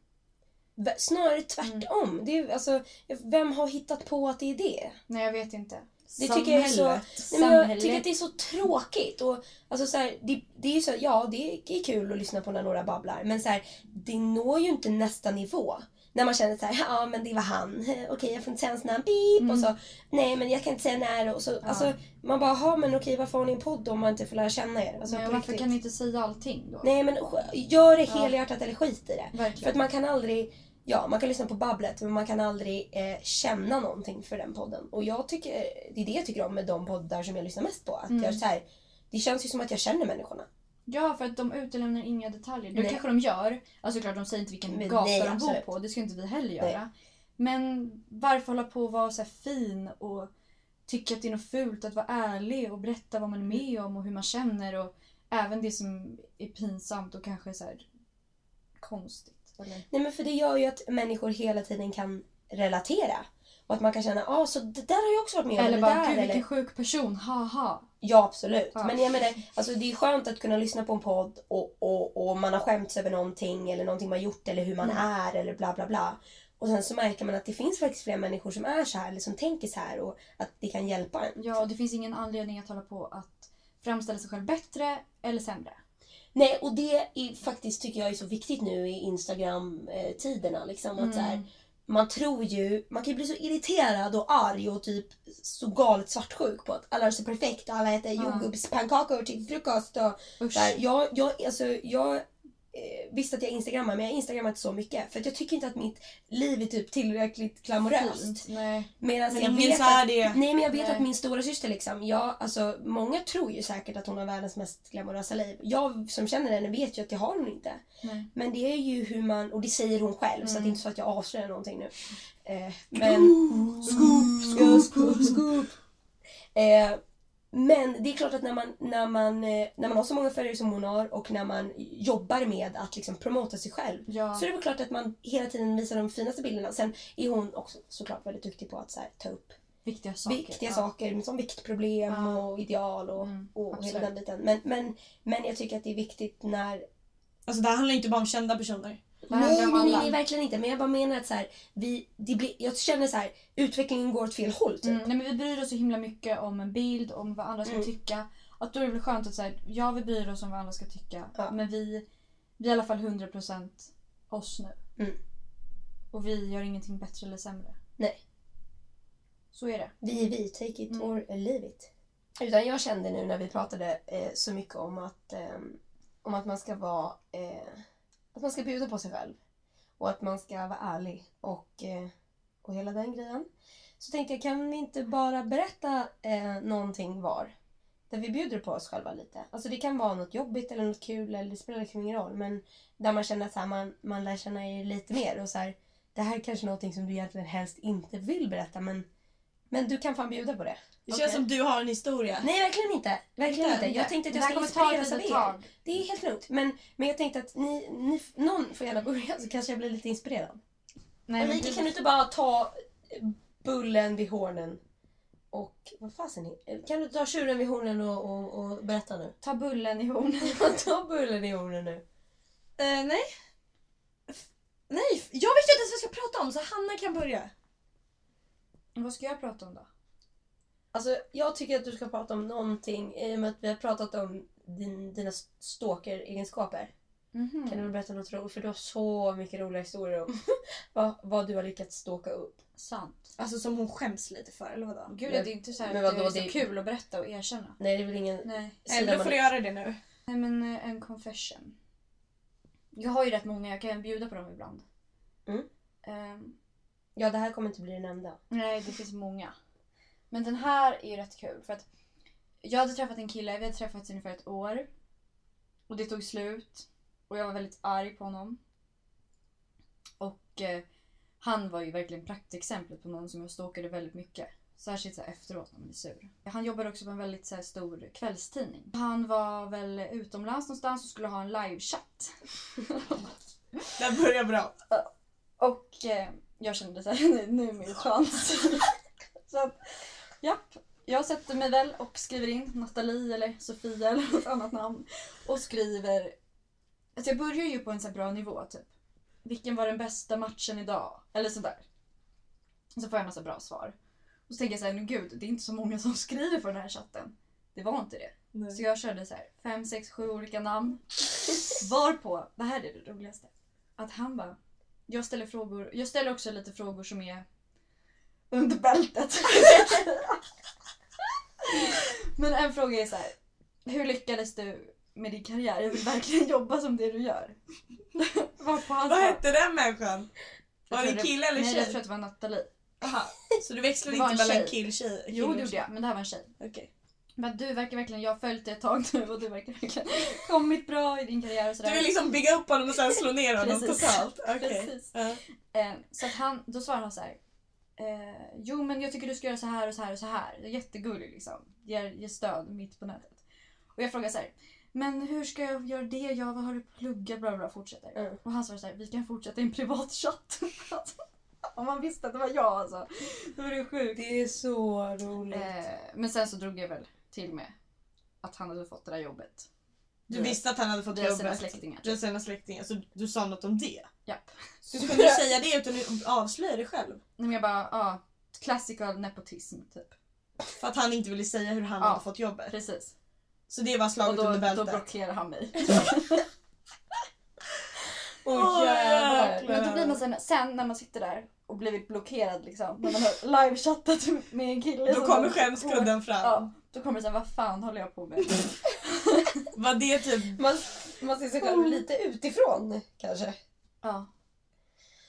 [SPEAKER 1] Snarare tvärtom. Det är, alltså, vem har hittat på att det är det?
[SPEAKER 2] Nej, jag vet inte.
[SPEAKER 1] Det tycker jag är så...
[SPEAKER 3] Samhället.
[SPEAKER 1] Nej, men jag
[SPEAKER 2] Samhället.
[SPEAKER 1] tycker att det är så tråkigt. Och, alltså, så här, det, det är ju så, ja, det är kul att lyssna på när några babblar. Men så här, det når ju inte nästa nivå. När man känner så här, ja men det var han. Okej, jag får inte säga hans namn. Beep! Och så, nej men jag kan inte säga när. Och så, alltså, man bara, ja men okej, varför har ni en podd om man inte får lära känna er? Alltså, på
[SPEAKER 2] varför
[SPEAKER 1] riktigt.
[SPEAKER 2] kan ni inte säga allting då?
[SPEAKER 1] Nej men gör det helhjärtat eller skit i det. För
[SPEAKER 2] Verkligen.
[SPEAKER 1] att man kan aldrig, ja man kan lyssna på babblet men man kan aldrig eh, känna någonting för den podden. Och jag tycker, det är det jag tycker om med de poddar som jag lyssnar mest på. Att
[SPEAKER 2] Mm.
[SPEAKER 1] jag, så här, det känns ju som att jag känner människorna.
[SPEAKER 2] Ja, för att de utelämnar inga detaljer. Det
[SPEAKER 1] Nej.
[SPEAKER 2] kanske de gör. Alltså klart, de säger inte vilken
[SPEAKER 1] Men
[SPEAKER 2] gata
[SPEAKER 1] nej,
[SPEAKER 2] de bor
[SPEAKER 1] absolut.
[SPEAKER 2] på. Det ska inte vi heller
[SPEAKER 1] Nej.
[SPEAKER 2] göra. Men varför hålla på och vara så fin och tycka att det är något fult att vara ärlig och berätta vad man är med om och hur man känner och även det som är pinsamt och kanske så konstigt. Eller?
[SPEAKER 1] Nej men för det gör ju att människor hela tiden kan relatera. Och att man kan känna, ja ah, så det där har jag också varit med om.
[SPEAKER 2] Eller bara,
[SPEAKER 1] där,
[SPEAKER 2] gud
[SPEAKER 1] eller...
[SPEAKER 2] vilken sjuk person, haha.
[SPEAKER 1] Ja absolut.
[SPEAKER 2] Ja.
[SPEAKER 1] Men jag menar, alltså, det är skönt att kunna lyssna på en podd och, och, och man har skämts över någonting eller någonting man gjort eller hur man
[SPEAKER 2] Mm.
[SPEAKER 1] är eller bla bla bla. Och sen så märker man att det finns faktiskt fler människor som är så här eller som tänker så här och att det kan hjälpa en.
[SPEAKER 2] Ja, och det finns ingen anledning att hålla på att framställa sig själv bättre eller sämre.
[SPEAKER 1] Nej och det är faktiskt tycker jag är så viktigt nu i Instagram-tiderna. Liksom, att så här,
[SPEAKER 2] Mm.
[SPEAKER 1] man tror ju, man kan ju bli så irriterad och arg och typ så galet svartsjuk på att alla är så perfekta, alla äter jordgubbspannkakor till frukost och
[SPEAKER 2] Usch.
[SPEAKER 1] så här, jag, jag, alltså, jag eh, visste att jag instagrammar men jag instagrammar inte så mycket för jag tycker inte att mitt liv är typ tillräckligt glamoröst.
[SPEAKER 2] Nej.
[SPEAKER 1] Medan
[SPEAKER 3] Men
[SPEAKER 1] jag vet
[SPEAKER 3] så
[SPEAKER 1] att,
[SPEAKER 3] det.
[SPEAKER 1] Nej men jag vet
[SPEAKER 2] Nej.
[SPEAKER 1] att min stora syster liksom, jag, alltså, många tror ju säkert att hon har världens mest glamorösa liv. Jag som känner henne vet ju att det har hon inte.
[SPEAKER 2] Nej.
[SPEAKER 1] Men det är ju hur man, och det säger hon själv så att det är
[SPEAKER 2] Mm.
[SPEAKER 1] inte så att jag avslöjar någonting nu. Eh, men... Scoop, scoop, scoop, scoop. Eh, men det är klart att när man, när, man, eh, när man har så många följare som hon har och när man jobbar med att liksom promota sig själv
[SPEAKER 2] Ja.
[SPEAKER 1] så är det väl klart att man hela tiden visar de finaste bilderna. Sen är hon också såklart väldigt duktig på att så här, ta upp
[SPEAKER 2] Viktiga saker.
[SPEAKER 1] viktiga
[SPEAKER 2] ja.
[SPEAKER 1] saker som viktproblem
[SPEAKER 2] Ja.
[SPEAKER 1] och ideal och,
[SPEAKER 2] Mm,
[SPEAKER 1] och hela den biten. Men, men, men jag tycker att det är viktigt när
[SPEAKER 3] Alltså det här handlar inte bara om kända personer.
[SPEAKER 1] Nej, nej, nej, nej, verkligen inte. Men jag bara menar att så här, vi, det blir, jag känner så här, utvecklingen går åt fel håll. Typ.
[SPEAKER 2] Mm, nej, men vi bryr oss så himla mycket om en bild, om vad andra ska
[SPEAKER 1] Mm.
[SPEAKER 2] tycka. Att då är det väl skönt att säga, ja vi bryr oss om vad andra ska tycka.
[SPEAKER 1] Ja.
[SPEAKER 2] Men vi, vi är i alla fall 100% oss nu.
[SPEAKER 1] Mm.
[SPEAKER 2] Och vi gör ingenting bättre eller sämre.
[SPEAKER 1] Nej.
[SPEAKER 2] Så är det.
[SPEAKER 1] Vi är vi, take it
[SPEAKER 2] Mm.
[SPEAKER 1] or leave it. Utan jag kände nu när vi pratade eh, så mycket om att, ehm, om att man ska vara eh, att man ska bjuda på sig själv. Och att man ska vara ärlig och, eh, och hela den grejen. Så tänkte jag, kan vi inte bara berätta eh, någonting var? Där vi bjuder på oss själva lite. Alltså det kan vara något jobbigt eller något kul eller det spelar liksom ingen roll. Men där man känner att så här, man, man lär känna er lite mer. Och så här, det här är kanske någonting som du egentligen helst inte vill berätta men, men du kan fan bjuda på det.
[SPEAKER 3] Det känns som du har en historia.
[SPEAKER 1] Nej verkligen inte. Verkligen
[SPEAKER 3] Inte?
[SPEAKER 1] Jag tänkte att jag
[SPEAKER 2] ett
[SPEAKER 1] inspireras av er. Det är helt lugnt. Men, men jag tänkte att ni, ni, någon får gärna börja så kanske jag blir lite inspirerad.
[SPEAKER 2] Nej, men
[SPEAKER 1] Ulrika kan du inte bara ta bullen vid hornen och vad fasen är- Kan du ta tjuren vid hornen och, och, och berätta nu?
[SPEAKER 2] Ta bullen i hornen. *laughs*
[SPEAKER 1] ta bullen i hornen nu.
[SPEAKER 3] Eh, nej. Nej, jag vet inte ens vad jag ska prata om så Hanna kan börja.
[SPEAKER 2] Vad ska jag prata om då?
[SPEAKER 1] Alltså jag tycker att du ska prata om någonting i och med att vi har pratat om din, dina stalker-egenskaper.
[SPEAKER 2] Mhm.
[SPEAKER 1] Kan du berätta något roligt? För du har så mycket roliga historier om *laughs* vad, vad du har lyckats stalka upp.
[SPEAKER 2] Sant.
[SPEAKER 3] Alltså som hon skäms lite för, eller vadå?
[SPEAKER 2] Gud,
[SPEAKER 1] Men-
[SPEAKER 2] det är inte så här
[SPEAKER 1] men
[SPEAKER 2] att det
[SPEAKER 1] vadå,
[SPEAKER 2] är så
[SPEAKER 1] det-
[SPEAKER 2] kul att berätta och erkänna.
[SPEAKER 1] Nej, det är väl ingen...
[SPEAKER 2] Nej.
[SPEAKER 3] Eller
[SPEAKER 1] man-
[SPEAKER 3] får du göra det nu?
[SPEAKER 2] Nej men eh, en confession. Jag har ju rätt många, jag kan bjuda på dem ibland.
[SPEAKER 1] Mm.
[SPEAKER 2] Ehm,
[SPEAKER 1] Ja, det här kommer inte bli det nämnda.
[SPEAKER 2] nej, det finns många. Men den här är ju rätt kul för att jag hade träffat en kille, vi hade träffats i ungefär ett år. Och det tog slut. Och jag var väldigt arg på honom. Och eh, han var ju verkligen praktexemplet på någon som jag stalkade väldigt mycket. Särskilt så här efteråt när man är sur. Han jobbade också på en väldigt så här, stor kvällstidning. Han var väl utomlands någonstans och skulle ha en livechatt. *laughs*
[SPEAKER 3] Den börjar bra.
[SPEAKER 2] Och eh, jag kände så här, *laughs* nu- nu är min chans. *laughs* så att, japp. Jag sätter mig väl och skriver in Nathalie eller Sofia eller något annat namn. Och skriver... Alltså jag börjar ju på en så bra nivå typ. Vilken var den bästa matchen idag? Eller sådär. Och så får jag en massa bra svar. Och så tänker jag så här, nu gud, det är inte så många som *laughs* skriver på den här chatten. Det var inte det. Så jag körde så här fem, sex, sju olika namn. Varpå, det här är det roligaste. Att han bara, jag ställer frågor, jag ställer också lite frågor som är under bältet. *laughs* Men en fråga är så här. Hur lyckades du med din karriär? Jag vill verkligen *laughs* jobba som det du gör. *laughs* Varpå han
[SPEAKER 3] Vad
[SPEAKER 2] sa-
[SPEAKER 3] hette den människan? Var det
[SPEAKER 2] tror
[SPEAKER 3] kille eller
[SPEAKER 2] Nej, jag tror att det var Nathalie.
[SPEAKER 3] Aha. Så du växlade
[SPEAKER 2] Det var
[SPEAKER 3] inte
[SPEAKER 2] en
[SPEAKER 3] mellan
[SPEAKER 2] tjej.
[SPEAKER 3] kill tjej?
[SPEAKER 2] Jo, det gjorde jag, men det här var en tjej.
[SPEAKER 3] Okej.
[SPEAKER 2] Men du verkar verkligen, jag har följt det ett tag nu och du verkar verkligen *laughs* kommit bra i din karriär och sådär.
[SPEAKER 3] Du vill liksom bygga upp honom och sen slå ner honom
[SPEAKER 2] Precis.
[SPEAKER 3] totalt? *laughs* Okej.
[SPEAKER 2] Precis.
[SPEAKER 3] Ja.
[SPEAKER 2] Eh, så att han, då svarar han så här. Eh, jo men jag tycker du ska göra så här och så här och så här. Det är jättegullig liksom. Ger, ger stöd mitt på nätet. Och jag frågar så här. Men hur ska jag göra det? Ja, vad har du pluggat? Bla bla, bla fortsätter.
[SPEAKER 1] Mm.
[SPEAKER 2] Och han svarar så här. Vi kan fortsätta i en privat chatt. *laughs* Om man visste att det var jag alltså. Då är det sjukt.
[SPEAKER 1] Det är så roligt.
[SPEAKER 2] Eh, men sen så drog jag väl till med att han hade fått det där jobbet.
[SPEAKER 3] Du visste att han hade fått
[SPEAKER 2] Via sina
[SPEAKER 3] jobbet.
[SPEAKER 2] släktingar.
[SPEAKER 3] Via sina släktingar. Så du sa något om det?
[SPEAKER 2] Japp.
[SPEAKER 3] Så kunde du *laughs* säga det utan att avslöja det själv?
[SPEAKER 2] Nej, men jag bara, ja. classical nepotism typ.
[SPEAKER 3] För att han inte ville säga hur han
[SPEAKER 2] Ja.
[SPEAKER 3] hade fått jobbet.
[SPEAKER 2] Precis.
[SPEAKER 3] Så det var
[SPEAKER 2] Och
[SPEAKER 3] slaget
[SPEAKER 2] då,
[SPEAKER 3] under
[SPEAKER 2] då
[SPEAKER 3] bältet.
[SPEAKER 2] blockerar han mig. *laughs*
[SPEAKER 1] Åh
[SPEAKER 3] Åh,
[SPEAKER 1] jävlar.
[SPEAKER 2] Men då blir man sen, sen när man sitter där och blivit blockerad liksom. När man har livechattat med en kille.
[SPEAKER 3] Då kommer skämskudden fram.
[SPEAKER 2] Ja, då kommer det såhär, vad fan håller jag på med? *laughs*
[SPEAKER 3] Var det typ...
[SPEAKER 1] Man, man ser sig själv lite utifrån kanske.
[SPEAKER 2] Ja.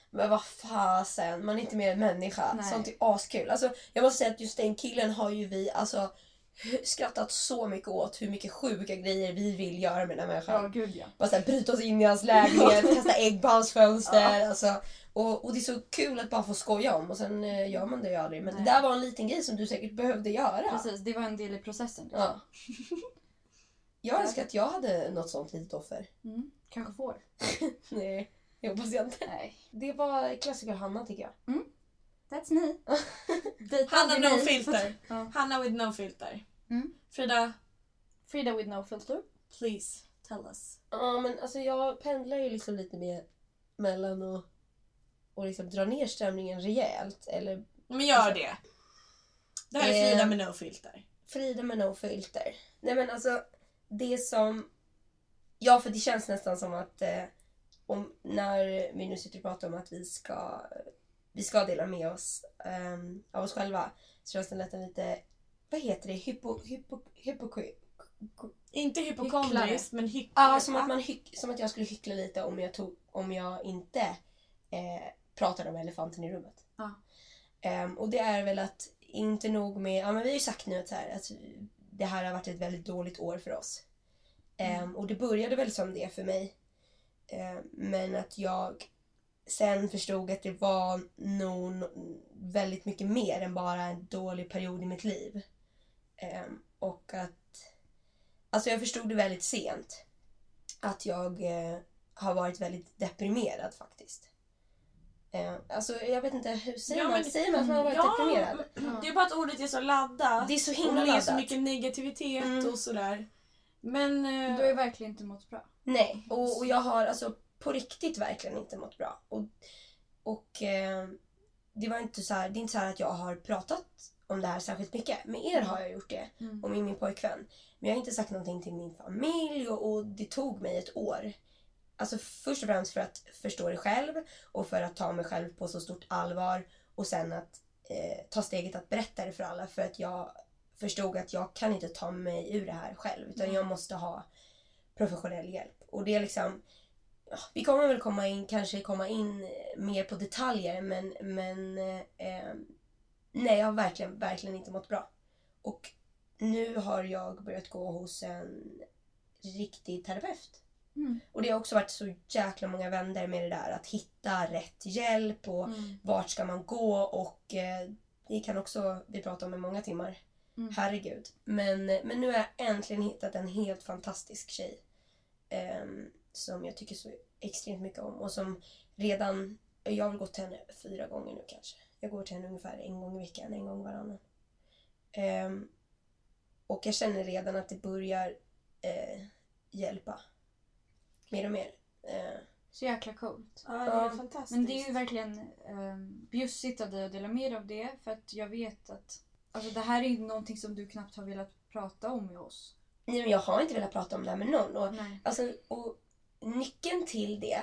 [SPEAKER 1] Men vad fasen, man är inte mer än människa.
[SPEAKER 2] Nej.
[SPEAKER 1] Sånt är askul. Alltså, jag måste säga att just den killen har ju vi alltså, skrattat så mycket åt hur mycket sjuka grejer vi vill göra med den här människan.
[SPEAKER 2] Ja, gud ja.
[SPEAKER 1] Bara såhär, bryta oss in i hans lägenhet, kasta ägg på hans fönster. Alltså, och, och det är så kul att bara få skoja om och sen eh, gör man det ju aldrig. Men
[SPEAKER 2] Nej.
[SPEAKER 1] det där var en liten grej som du säkert behövde göra.
[SPEAKER 2] Precis, det var en del i processen. Liksom. *laughs*
[SPEAKER 1] Ja. Jag önskar att jag hade något sånt litet offer.
[SPEAKER 2] Mm, kanske får. *laughs*
[SPEAKER 1] Nej, jag hoppas jag inte.
[SPEAKER 2] Nej.
[SPEAKER 1] Det var klassiker Hanna tycker jag.
[SPEAKER 2] That's me. *laughs*
[SPEAKER 3] Hanna no filter.
[SPEAKER 2] Ja.
[SPEAKER 3] Hanna with no filter.
[SPEAKER 2] Mm.
[SPEAKER 3] Frida,
[SPEAKER 2] Frida with no filter.
[SPEAKER 3] please tell us.
[SPEAKER 1] Ja, men alltså jag pendlar ju liksom lite med mellan och, och liksom dra ner stämningen rejält. Eller
[SPEAKER 3] Men gör det. Det här är
[SPEAKER 1] Eh.
[SPEAKER 3] Frida med no filter.
[SPEAKER 1] Frida med no filter. Nej men alltså, det som... Ja, för det känns nästan som att eh, om, när vi nu sitter och pratar om att vi ska, vi ska dela med oss ehm, av oss själva så känns det nästan lite, vad heter det, hypo, hypo, hypokry...
[SPEAKER 3] Inte hypokondriskt men hyck...
[SPEAKER 1] Ja, som att, man hyck, som att jag skulle hyckla lite om jag, tog, om jag inte eh, pratade om elefanten i rummet.
[SPEAKER 2] Ja.
[SPEAKER 1] Ehm, och det är väl att inte nog med, ja men vi har ju sagt nu att, så här, att det här har varit ett väldigt dåligt år för oss. Ehm, och det började väl som det för mig. Ehm, men att jag sen förstod att det var nog no- väldigt mycket mer än bara en dålig period i mitt liv. Ehm, och att Alltså jag förstod det väldigt sent. Att jag eh, har varit väldigt deprimerad faktiskt. Eh, alltså jag vet inte, hur säger,
[SPEAKER 3] Ja,
[SPEAKER 1] man,
[SPEAKER 3] men-
[SPEAKER 1] säger man att man har varit
[SPEAKER 3] Ja,
[SPEAKER 1] deprimerad?
[SPEAKER 3] Det är bara att ordet är så laddat.
[SPEAKER 1] Det är så
[SPEAKER 3] Och
[SPEAKER 1] himla
[SPEAKER 3] det är så
[SPEAKER 1] laddat.
[SPEAKER 3] mycket negativitet
[SPEAKER 1] Mm.
[SPEAKER 3] och sådär. Men... eh,
[SPEAKER 2] Du har ju verkligen inte mått bra.
[SPEAKER 1] Nej, och, och jag har alltså på riktigt verkligen inte mått bra. Och, och eh, det var inte så här, det är inte så här att jag har pratat om det här särskilt mycket. Med er har jag gjort det.
[SPEAKER 2] Mm.
[SPEAKER 1] Och med min pojkvän. Men jag har inte sagt någonting till min familj och, och det tog mig ett år. Alltså först och främst för att förstå det själv och för att ta mig själv på så stort allvar. Och sen att eh, ta steget att berätta det för alla för att jag förstod att jag kan inte ta mig ur det här själv. Utan jag måste ha professionell hjälp. Och det är liksom... Vi kommer väl komma in, kanske komma in eh, mer på detaljer men, men eh, eh, nej, jag har verkligen, verkligen inte mått bra. Och nu har jag börjat gå hos en riktig terapeut.
[SPEAKER 2] Mm.
[SPEAKER 1] Och det har också varit så jäkla många vändor med det där att hitta rätt hjälp och
[SPEAKER 2] Mm.
[SPEAKER 1] vart ska man gå och eh, det kan också vi prata om i många timmar.
[SPEAKER 2] Mm.
[SPEAKER 1] Herregud. Men, men nu har jag äntligen hittat en helt fantastisk tjej. ehm, som jag tycker så extremt mycket om och som redan, jag har gått till henne fyra gånger nu kanske. Jag går till henne ungefär en gång i veckan, en gång varannan. Ehm, och jag känner redan att det börjar eh, hjälpa. Mer och mer. Eh,
[SPEAKER 2] Så jäkla coolt.
[SPEAKER 3] Ja, det är fantastiskt.
[SPEAKER 2] Men det är ju verkligen um, bjussigt av dig att dela med dig av det. För att jag vet att alltså, det här är ju någonting som du knappt har velat prata om med oss.
[SPEAKER 1] nej, men jag har inte velat prata om det här med någon. Och
[SPEAKER 2] Nej.
[SPEAKER 1] Alltså, och nyckeln till det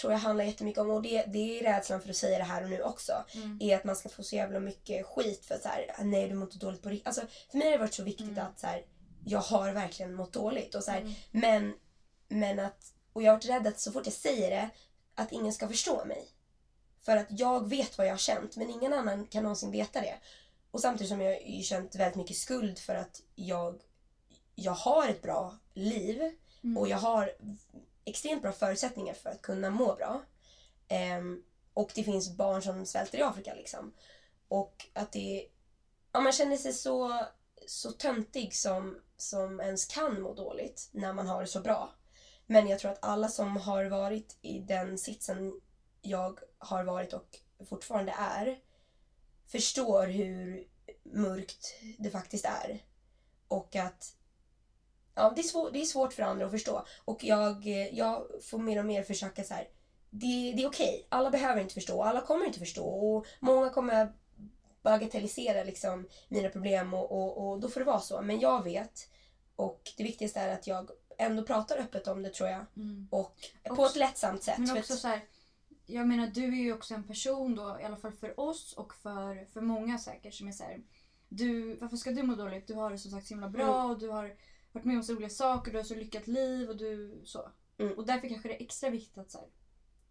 [SPEAKER 1] tror jag handlar jättemycket om, och det, det är rädslan för att säga det här och nu också,
[SPEAKER 2] Mm.
[SPEAKER 1] är att man ska få så jävla mycket skit för att så här, nej du mår inte dåligt på riktigt. Alltså, för mig har det varit så viktigt
[SPEAKER 2] Mm.
[SPEAKER 1] att så här, jag har verkligen mått dåligt. Och så här,
[SPEAKER 2] Mm.
[SPEAKER 1] men, men att, och jag har varit rädd att så fort jag säger det, att ingen ska förstå mig. För att jag vet vad jag har känt, men ingen annan kan någonsin veta det. och samtidigt som jag har känt väldigt mycket skuld för att jag, jag har ett bra liv
[SPEAKER 2] Mm.
[SPEAKER 1] och jag har extremt bra förutsättningar för att kunna må bra. Um, och det finns barn som svälter i Afrika liksom. Och att det... Ja, man känner sig så, så töntig som, som ens kan må dåligt när man har det så bra. Men jag tror att alla som har varit i den sitsen jag har varit och fortfarande är förstår hur mörkt det faktiskt är. Och att ja, det, är svår, det är svårt för andra att förstå. Och jag, jag får mer och mer försöka så här. Det, det är okej. Alla behöver inte förstå. Alla kommer inte förstå. Och många kommer bagatellisera liksom mina problem och, och, och då får det vara så. Men jag vet. Och det viktigaste är att jag ändå pratar öppet om det tror jag.
[SPEAKER 2] Mm.
[SPEAKER 1] Och på
[SPEAKER 2] Också-
[SPEAKER 1] ett lättsamt sätt.
[SPEAKER 2] Men också
[SPEAKER 1] att-
[SPEAKER 2] så här, jag menar du är ju också en person då, i alla fall för oss och för, för många säkert som är så här, du, varför ska du må dåligt? Du har det som sagt så himla bra
[SPEAKER 1] Mm.
[SPEAKER 2] och du har varit med om så roliga saker, du har så lyckat liv och du så.
[SPEAKER 1] Mm.
[SPEAKER 2] Och därför kanske det är extra viktigt att så här,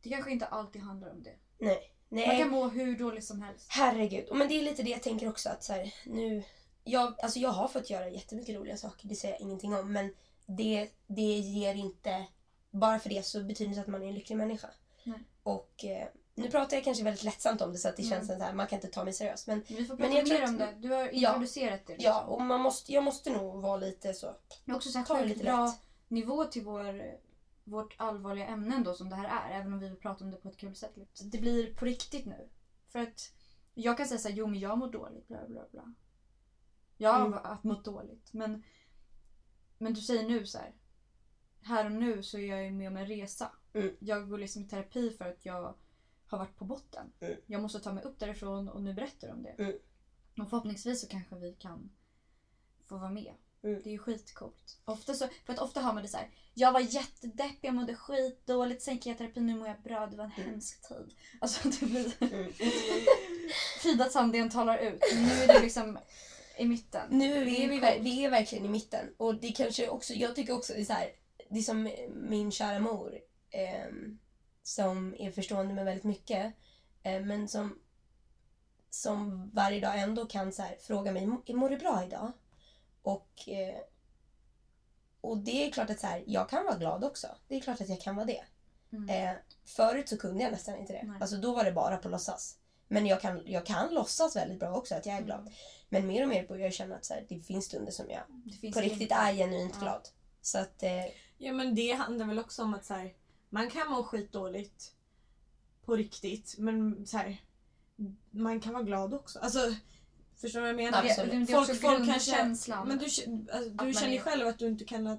[SPEAKER 2] det kanske inte alltid handlar om det.
[SPEAKER 1] Nej.
[SPEAKER 2] Man
[SPEAKER 1] Nej.
[SPEAKER 2] kan må hur dåligt som helst.
[SPEAKER 1] Herregud. Och Men det är lite det jag tänker också att så här, nu... Jag, alltså jag har fått göra jättemycket roliga saker, det säger jag ingenting om. Men det, det ger inte... Bara för det så betyder det att man är en lycklig människa.
[SPEAKER 2] Nej.
[SPEAKER 1] Och eh, nu pratar jag kanske väldigt lättsamt om det så att det
[SPEAKER 2] Mm.
[SPEAKER 1] känns här, man kan inte ta mig seriöst. Men
[SPEAKER 2] Men vi får
[SPEAKER 1] Men
[SPEAKER 2] prata
[SPEAKER 1] jag tror
[SPEAKER 2] mer
[SPEAKER 1] att-
[SPEAKER 2] om det. Du har
[SPEAKER 1] Ja.
[SPEAKER 2] introducerat det.
[SPEAKER 1] ja,
[SPEAKER 2] liksom.
[SPEAKER 1] och man måste, jag måste nog vara lite så...
[SPEAKER 2] Det är också så här
[SPEAKER 1] det lite
[SPEAKER 2] bra
[SPEAKER 1] lätt.
[SPEAKER 2] nivå till vår, vårt allvarliga ämne ändå som det här är. Även om vi vill prata om det på ett kul sätt. Det blir på riktigt nu. För att jag kan säga så här, jo men jag mår dåligt. Bla bla bla. Jag har
[SPEAKER 1] Mm.
[SPEAKER 2] mått dåligt. Men, men du säger nu så här. Här och nu så är jag med om en resa.
[SPEAKER 1] Mm.
[SPEAKER 2] Jag går liksom i terapi för att jag har varit på botten.
[SPEAKER 1] Mm.
[SPEAKER 2] Jag måste ta mig upp därifrån och nu berättar du om det.
[SPEAKER 1] Mm.
[SPEAKER 2] Och förhoppningsvis så kanske vi kan få vara med.
[SPEAKER 1] Mm.
[SPEAKER 2] Det är ju skitcoolt. Ofta så, för att ofta har man det så här. Jag var jättedeppig, jag mådde skitdåligt, sen gick jag i terapi, nu mår jag bra, det var en
[SPEAKER 1] Mm.
[SPEAKER 2] hemsk tid. Alltså *laughs* det blir...
[SPEAKER 1] Mm. *laughs*
[SPEAKER 2] Frida Sandén talar ut. Nu är det liksom i mitten.
[SPEAKER 1] Nu är vi,
[SPEAKER 2] är vi
[SPEAKER 1] är verkligen i mitten. Och det kanske också, jag tycker också det är så här, det är som min kära mor ehm, som är förstående med väldigt mycket. eh, men som, som varje dag ändå kan så här, fråga mig, "Mår- du bra idag? Och, eh, och det är klart att så här, jag kan vara glad också. Det är klart att jag kan vara det.
[SPEAKER 2] Mm.
[SPEAKER 1] Eh, förut så kunde jag nästan inte det.
[SPEAKER 2] Nej.
[SPEAKER 1] Alltså då var det bara på låtsas. Men jag kan, jag kan låtsas väldigt bra också att jag är glad.
[SPEAKER 2] Mm.
[SPEAKER 1] Men mer och mer börjar jag känna att så här, det finns stunder som jag på riktigt är genuint
[SPEAKER 2] Ja.
[SPEAKER 1] glad. Så att, eh,
[SPEAKER 3] Ja men det handlar väl också om att så här, man kan må skitdåligt på riktigt men så här, man kan vara glad också. Alltså, förstår du vad jag menar?
[SPEAKER 2] Det, det
[SPEAKER 3] Folk, folk kanske,
[SPEAKER 2] grundkänslan.
[SPEAKER 3] men du, alltså, du känner ju
[SPEAKER 2] är-
[SPEAKER 3] själv att du inte kan ha,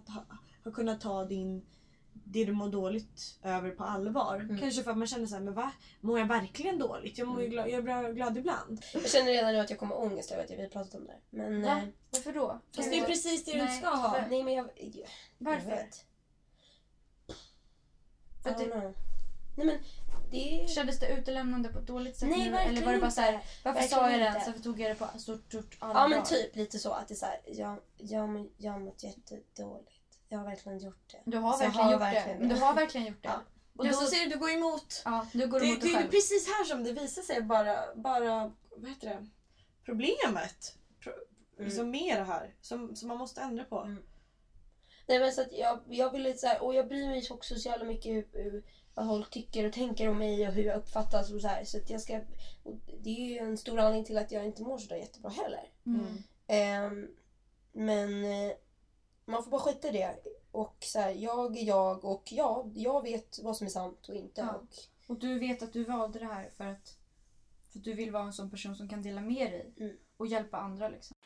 [SPEAKER 3] har kunnat ta din det du mår dåligt över på allvar.
[SPEAKER 1] Mm.
[SPEAKER 3] Kanske för att man känner så här, men va? Mår jag verkligen dåligt? Jag, mår ju glad, jag är bra, glad ibland.
[SPEAKER 1] jag känner redan nu att jag kommer ha ångest över att vi har pratat om det. Men,
[SPEAKER 2] Va?
[SPEAKER 1] eh,
[SPEAKER 2] Varför då?
[SPEAKER 3] Fast det är precis det du
[SPEAKER 2] Nej,
[SPEAKER 3] ska ha.
[SPEAKER 1] nej men jag, jag,
[SPEAKER 2] Varför?
[SPEAKER 1] jag vet.
[SPEAKER 2] För det,
[SPEAKER 1] don't know. Nej men det är...
[SPEAKER 2] Kändes det utelämnande på ett dåligt sätt
[SPEAKER 1] Nej,
[SPEAKER 2] nu? Eller var det bara så här, varför sa jag det? Varför tog jag det på stort, stort allvar?
[SPEAKER 1] Ja men typ lite så att det är så här, jag, jag, jag har mått jättedåligt. Jag har verkligen gjort det.
[SPEAKER 2] Du har verkligen
[SPEAKER 1] har
[SPEAKER 2] gjort
[SPEAKER 1] verkligen
[SPEAKER 2] det. Men du
[SPEAKER 1] det.
[SPEAKER 2] har verkligen gjort det.
[SPEAKER 1] Ja.
[SPEAKER 3] Och
[SPEAKER 2] Ja,
[SPEAKER 3] då
[SPEAKER 2] så-
[SPEAKER 3] ser du, du går emot.
[SPEAKER 2] Ja, nu går du
[SPEAKER 3] Det,
[SPEAKER 2] mot
[SPEAKER 3] det
[SPEAKER 2] dig
[SPEAKER 3] är
[SPEAKER 2] själv.
[SPEAKER 3] precis här som det visar sig bara, bara vad heter det? problemet. Pro,
[SPEAKER 1] Mm.
[SPEAKER 3] Som med det här. Som, som man måste ändra på.
[SPEAKER 1] Mm. Nej men så att jag, jag vill lite så här, och jag bryr mig också så jävla mycket hur, hur, vad folk tycker och tänker om mig och hur jag uppfattas och så här. Så att jag ska, och det är ju en stor anledning till att jag inte mår så där jättebra heller.
[SPEAKER 2] Mm.
[SPEAKER 1] Ehm, men eh, man får bara skita i det. Och så här, jag är jag och ja, jag vet vad som är sant och inte.
[SPEAKER 2] Ja.
[SPEAKER 1] Och,
[SPEAKER 2] Och du vet att du valde det här för att, för att du vill vara en sån person som kan dela med dig
[SPEAKER 1] Mm.
[SPEAKER 2] och hjälpa andra. Liksom.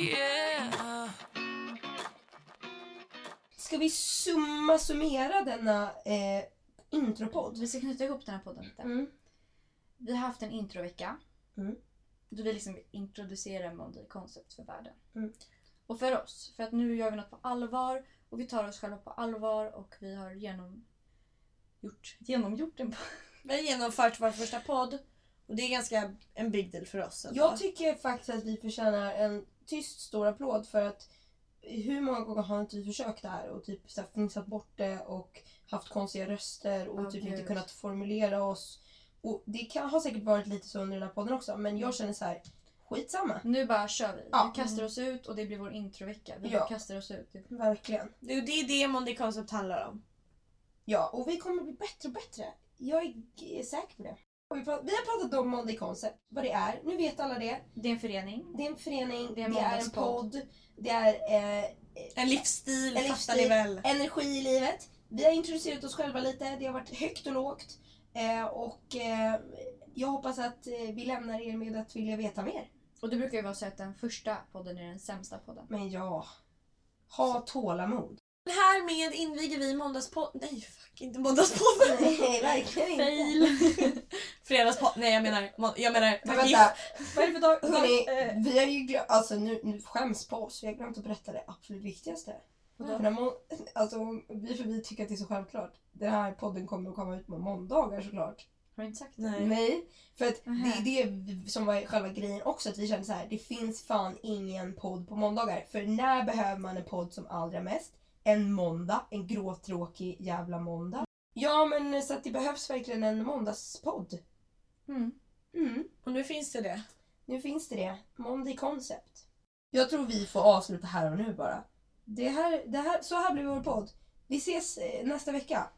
[SPEAKER 4] Yeah.
[SPEAKER 1] ska vi summa summera denna eh, intropodd?
[SPEAKER 2] Vi ska knyta ihop den här podden lite.
[SPEAKER 1] Mm.
[SPEAKER 2] Vi har haft en introvecka.
[SPEAKER 1] Mm.
[SPEAKER 2] Då vi liksom introducerar Monday Concept för världen.
[SPEAKER 1] Mm.
[SPEAKER 2] Och för oss. För att nu gör vi något på allvar och vi tar oss själva på allvar och vi har genom... Gjort, genomgjort en *laughs*
[SPEAKER 3] Vi har genomfört vår första podd. Och det är ganska en big deal för oss. ändå.
[SPEAKER 1] Jag tycker faktiskt att vi förtjänar en tyst stor applåd för att hur många gånger har inte vi försökt det här och typ så här, fnissat bort det och haft konstiga röster och
[SPEAKER 2] Ja,
[SPEAKER 1] typ
[SPEAKER 2] gud.
[SPEAKER 1] inte kunnat formulera oss. Och det kan ha säkert varit lite så under den här podden också men jag känner så här, skitsamma.
[SPEAKER 2] Nu bara kör vi.
[SPEAKER 1] Ja.
[SPEAKER 2] Vi kastar oss ut och det blir vår introvecka. Vi
[SPEAKER 1] Ja.
[SPEAKER 2] bara kastar oss ut.
[SPEAKER 1] Verkligen.
[SPEAKER 3] Det är det Monday Concept handlar om.
[SPEAKER 1] Ja, och vi kommer bli bättre och bättre. Jag är, är säker på det. Vi, har pratat om Monday Concept, vad det är. Nu vet alla det.
[SPEAKER 2] Det är en förening.
[SPEAKER 1] Det är en förening,
[SPEAKER 2] Det
[SPEAKER 1] det
[SPEAKER 2] är
[SPEAKER 1] är
[SPEAKER 2] en
[SPEAKER 1] en,
[SPEAKER 2] måndagspodd.
[SPEAKER 1] podd, det är eh,
[SPEAKER 3] En livsstil,
[SPEAKER 1] En livsstil.
[SPEAKER 3] ni väl?
[SPEAKER 1] energi i livet. Vi har introducerat oss själva lite, det har varit högt och lågt. Eh, och eh, jag hoppas att eh, vi lämnar er med att vilja veta mer.
[SPEAKER 2] Och det brukar ju vara så att den första podden är den sämsta podden.
[SPEAKER 1] Men ja, ha tålamod.
[SPEAKER 3] Härmed inviger vi måndagspodden. Nej fuck, inte måndagspodden.
[SPEAKER 1] Nej, verkligen inte.
[SPEAKER 3] Fail. *laughs* Fredagspodden. Nej jag menar, jag menar
[SPEAKER 1] Men vänta, *laughs*
[SPEAKER 2] Vad är det för dag?
[SPEAKER 1] hörni,
[SPEAKER 2] Eh,
[SPEAKER 1] vi har ju glömt, alltså nu, nu skäms på oss, vi har glömt att berätta det absolut viktigaste. För när må, alltså, vi, för vi tycker att det är så självklart. Den här podden kommer att komma ut på måndagar såklart.
[SPEAKER 2] Har du inte sagt det?
[SPEAKER 3] Nej.
[SPEAKER 1] Nej, för att det
[SPEAKER 2] Nähä.
[SPEAKER 1] är det som var själva grejen också. Att vi kände så här, det finns fan ingen podd på måndagar. För när behöver man en podd som allra mest? En måndag, en gråtråkig jävla måndag. Ja men så att det behövs verkligen en måndagspodd.
[SPEAKER 2] Mm.
[SPEAKER 1] Mm.
[SPEAKER 3] Och nu finns det det.
[SPEAKER 1] Nu finns det det. Monday Concept. Jag tror vi får avsluta här och nu bara. Det här, det här, så här blir vår podd. Vi ses eh, nästa vecka.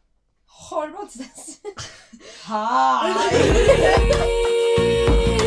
[SPEAKER 1] Ha det bra tills dess. *laughs* Hej! *laughs*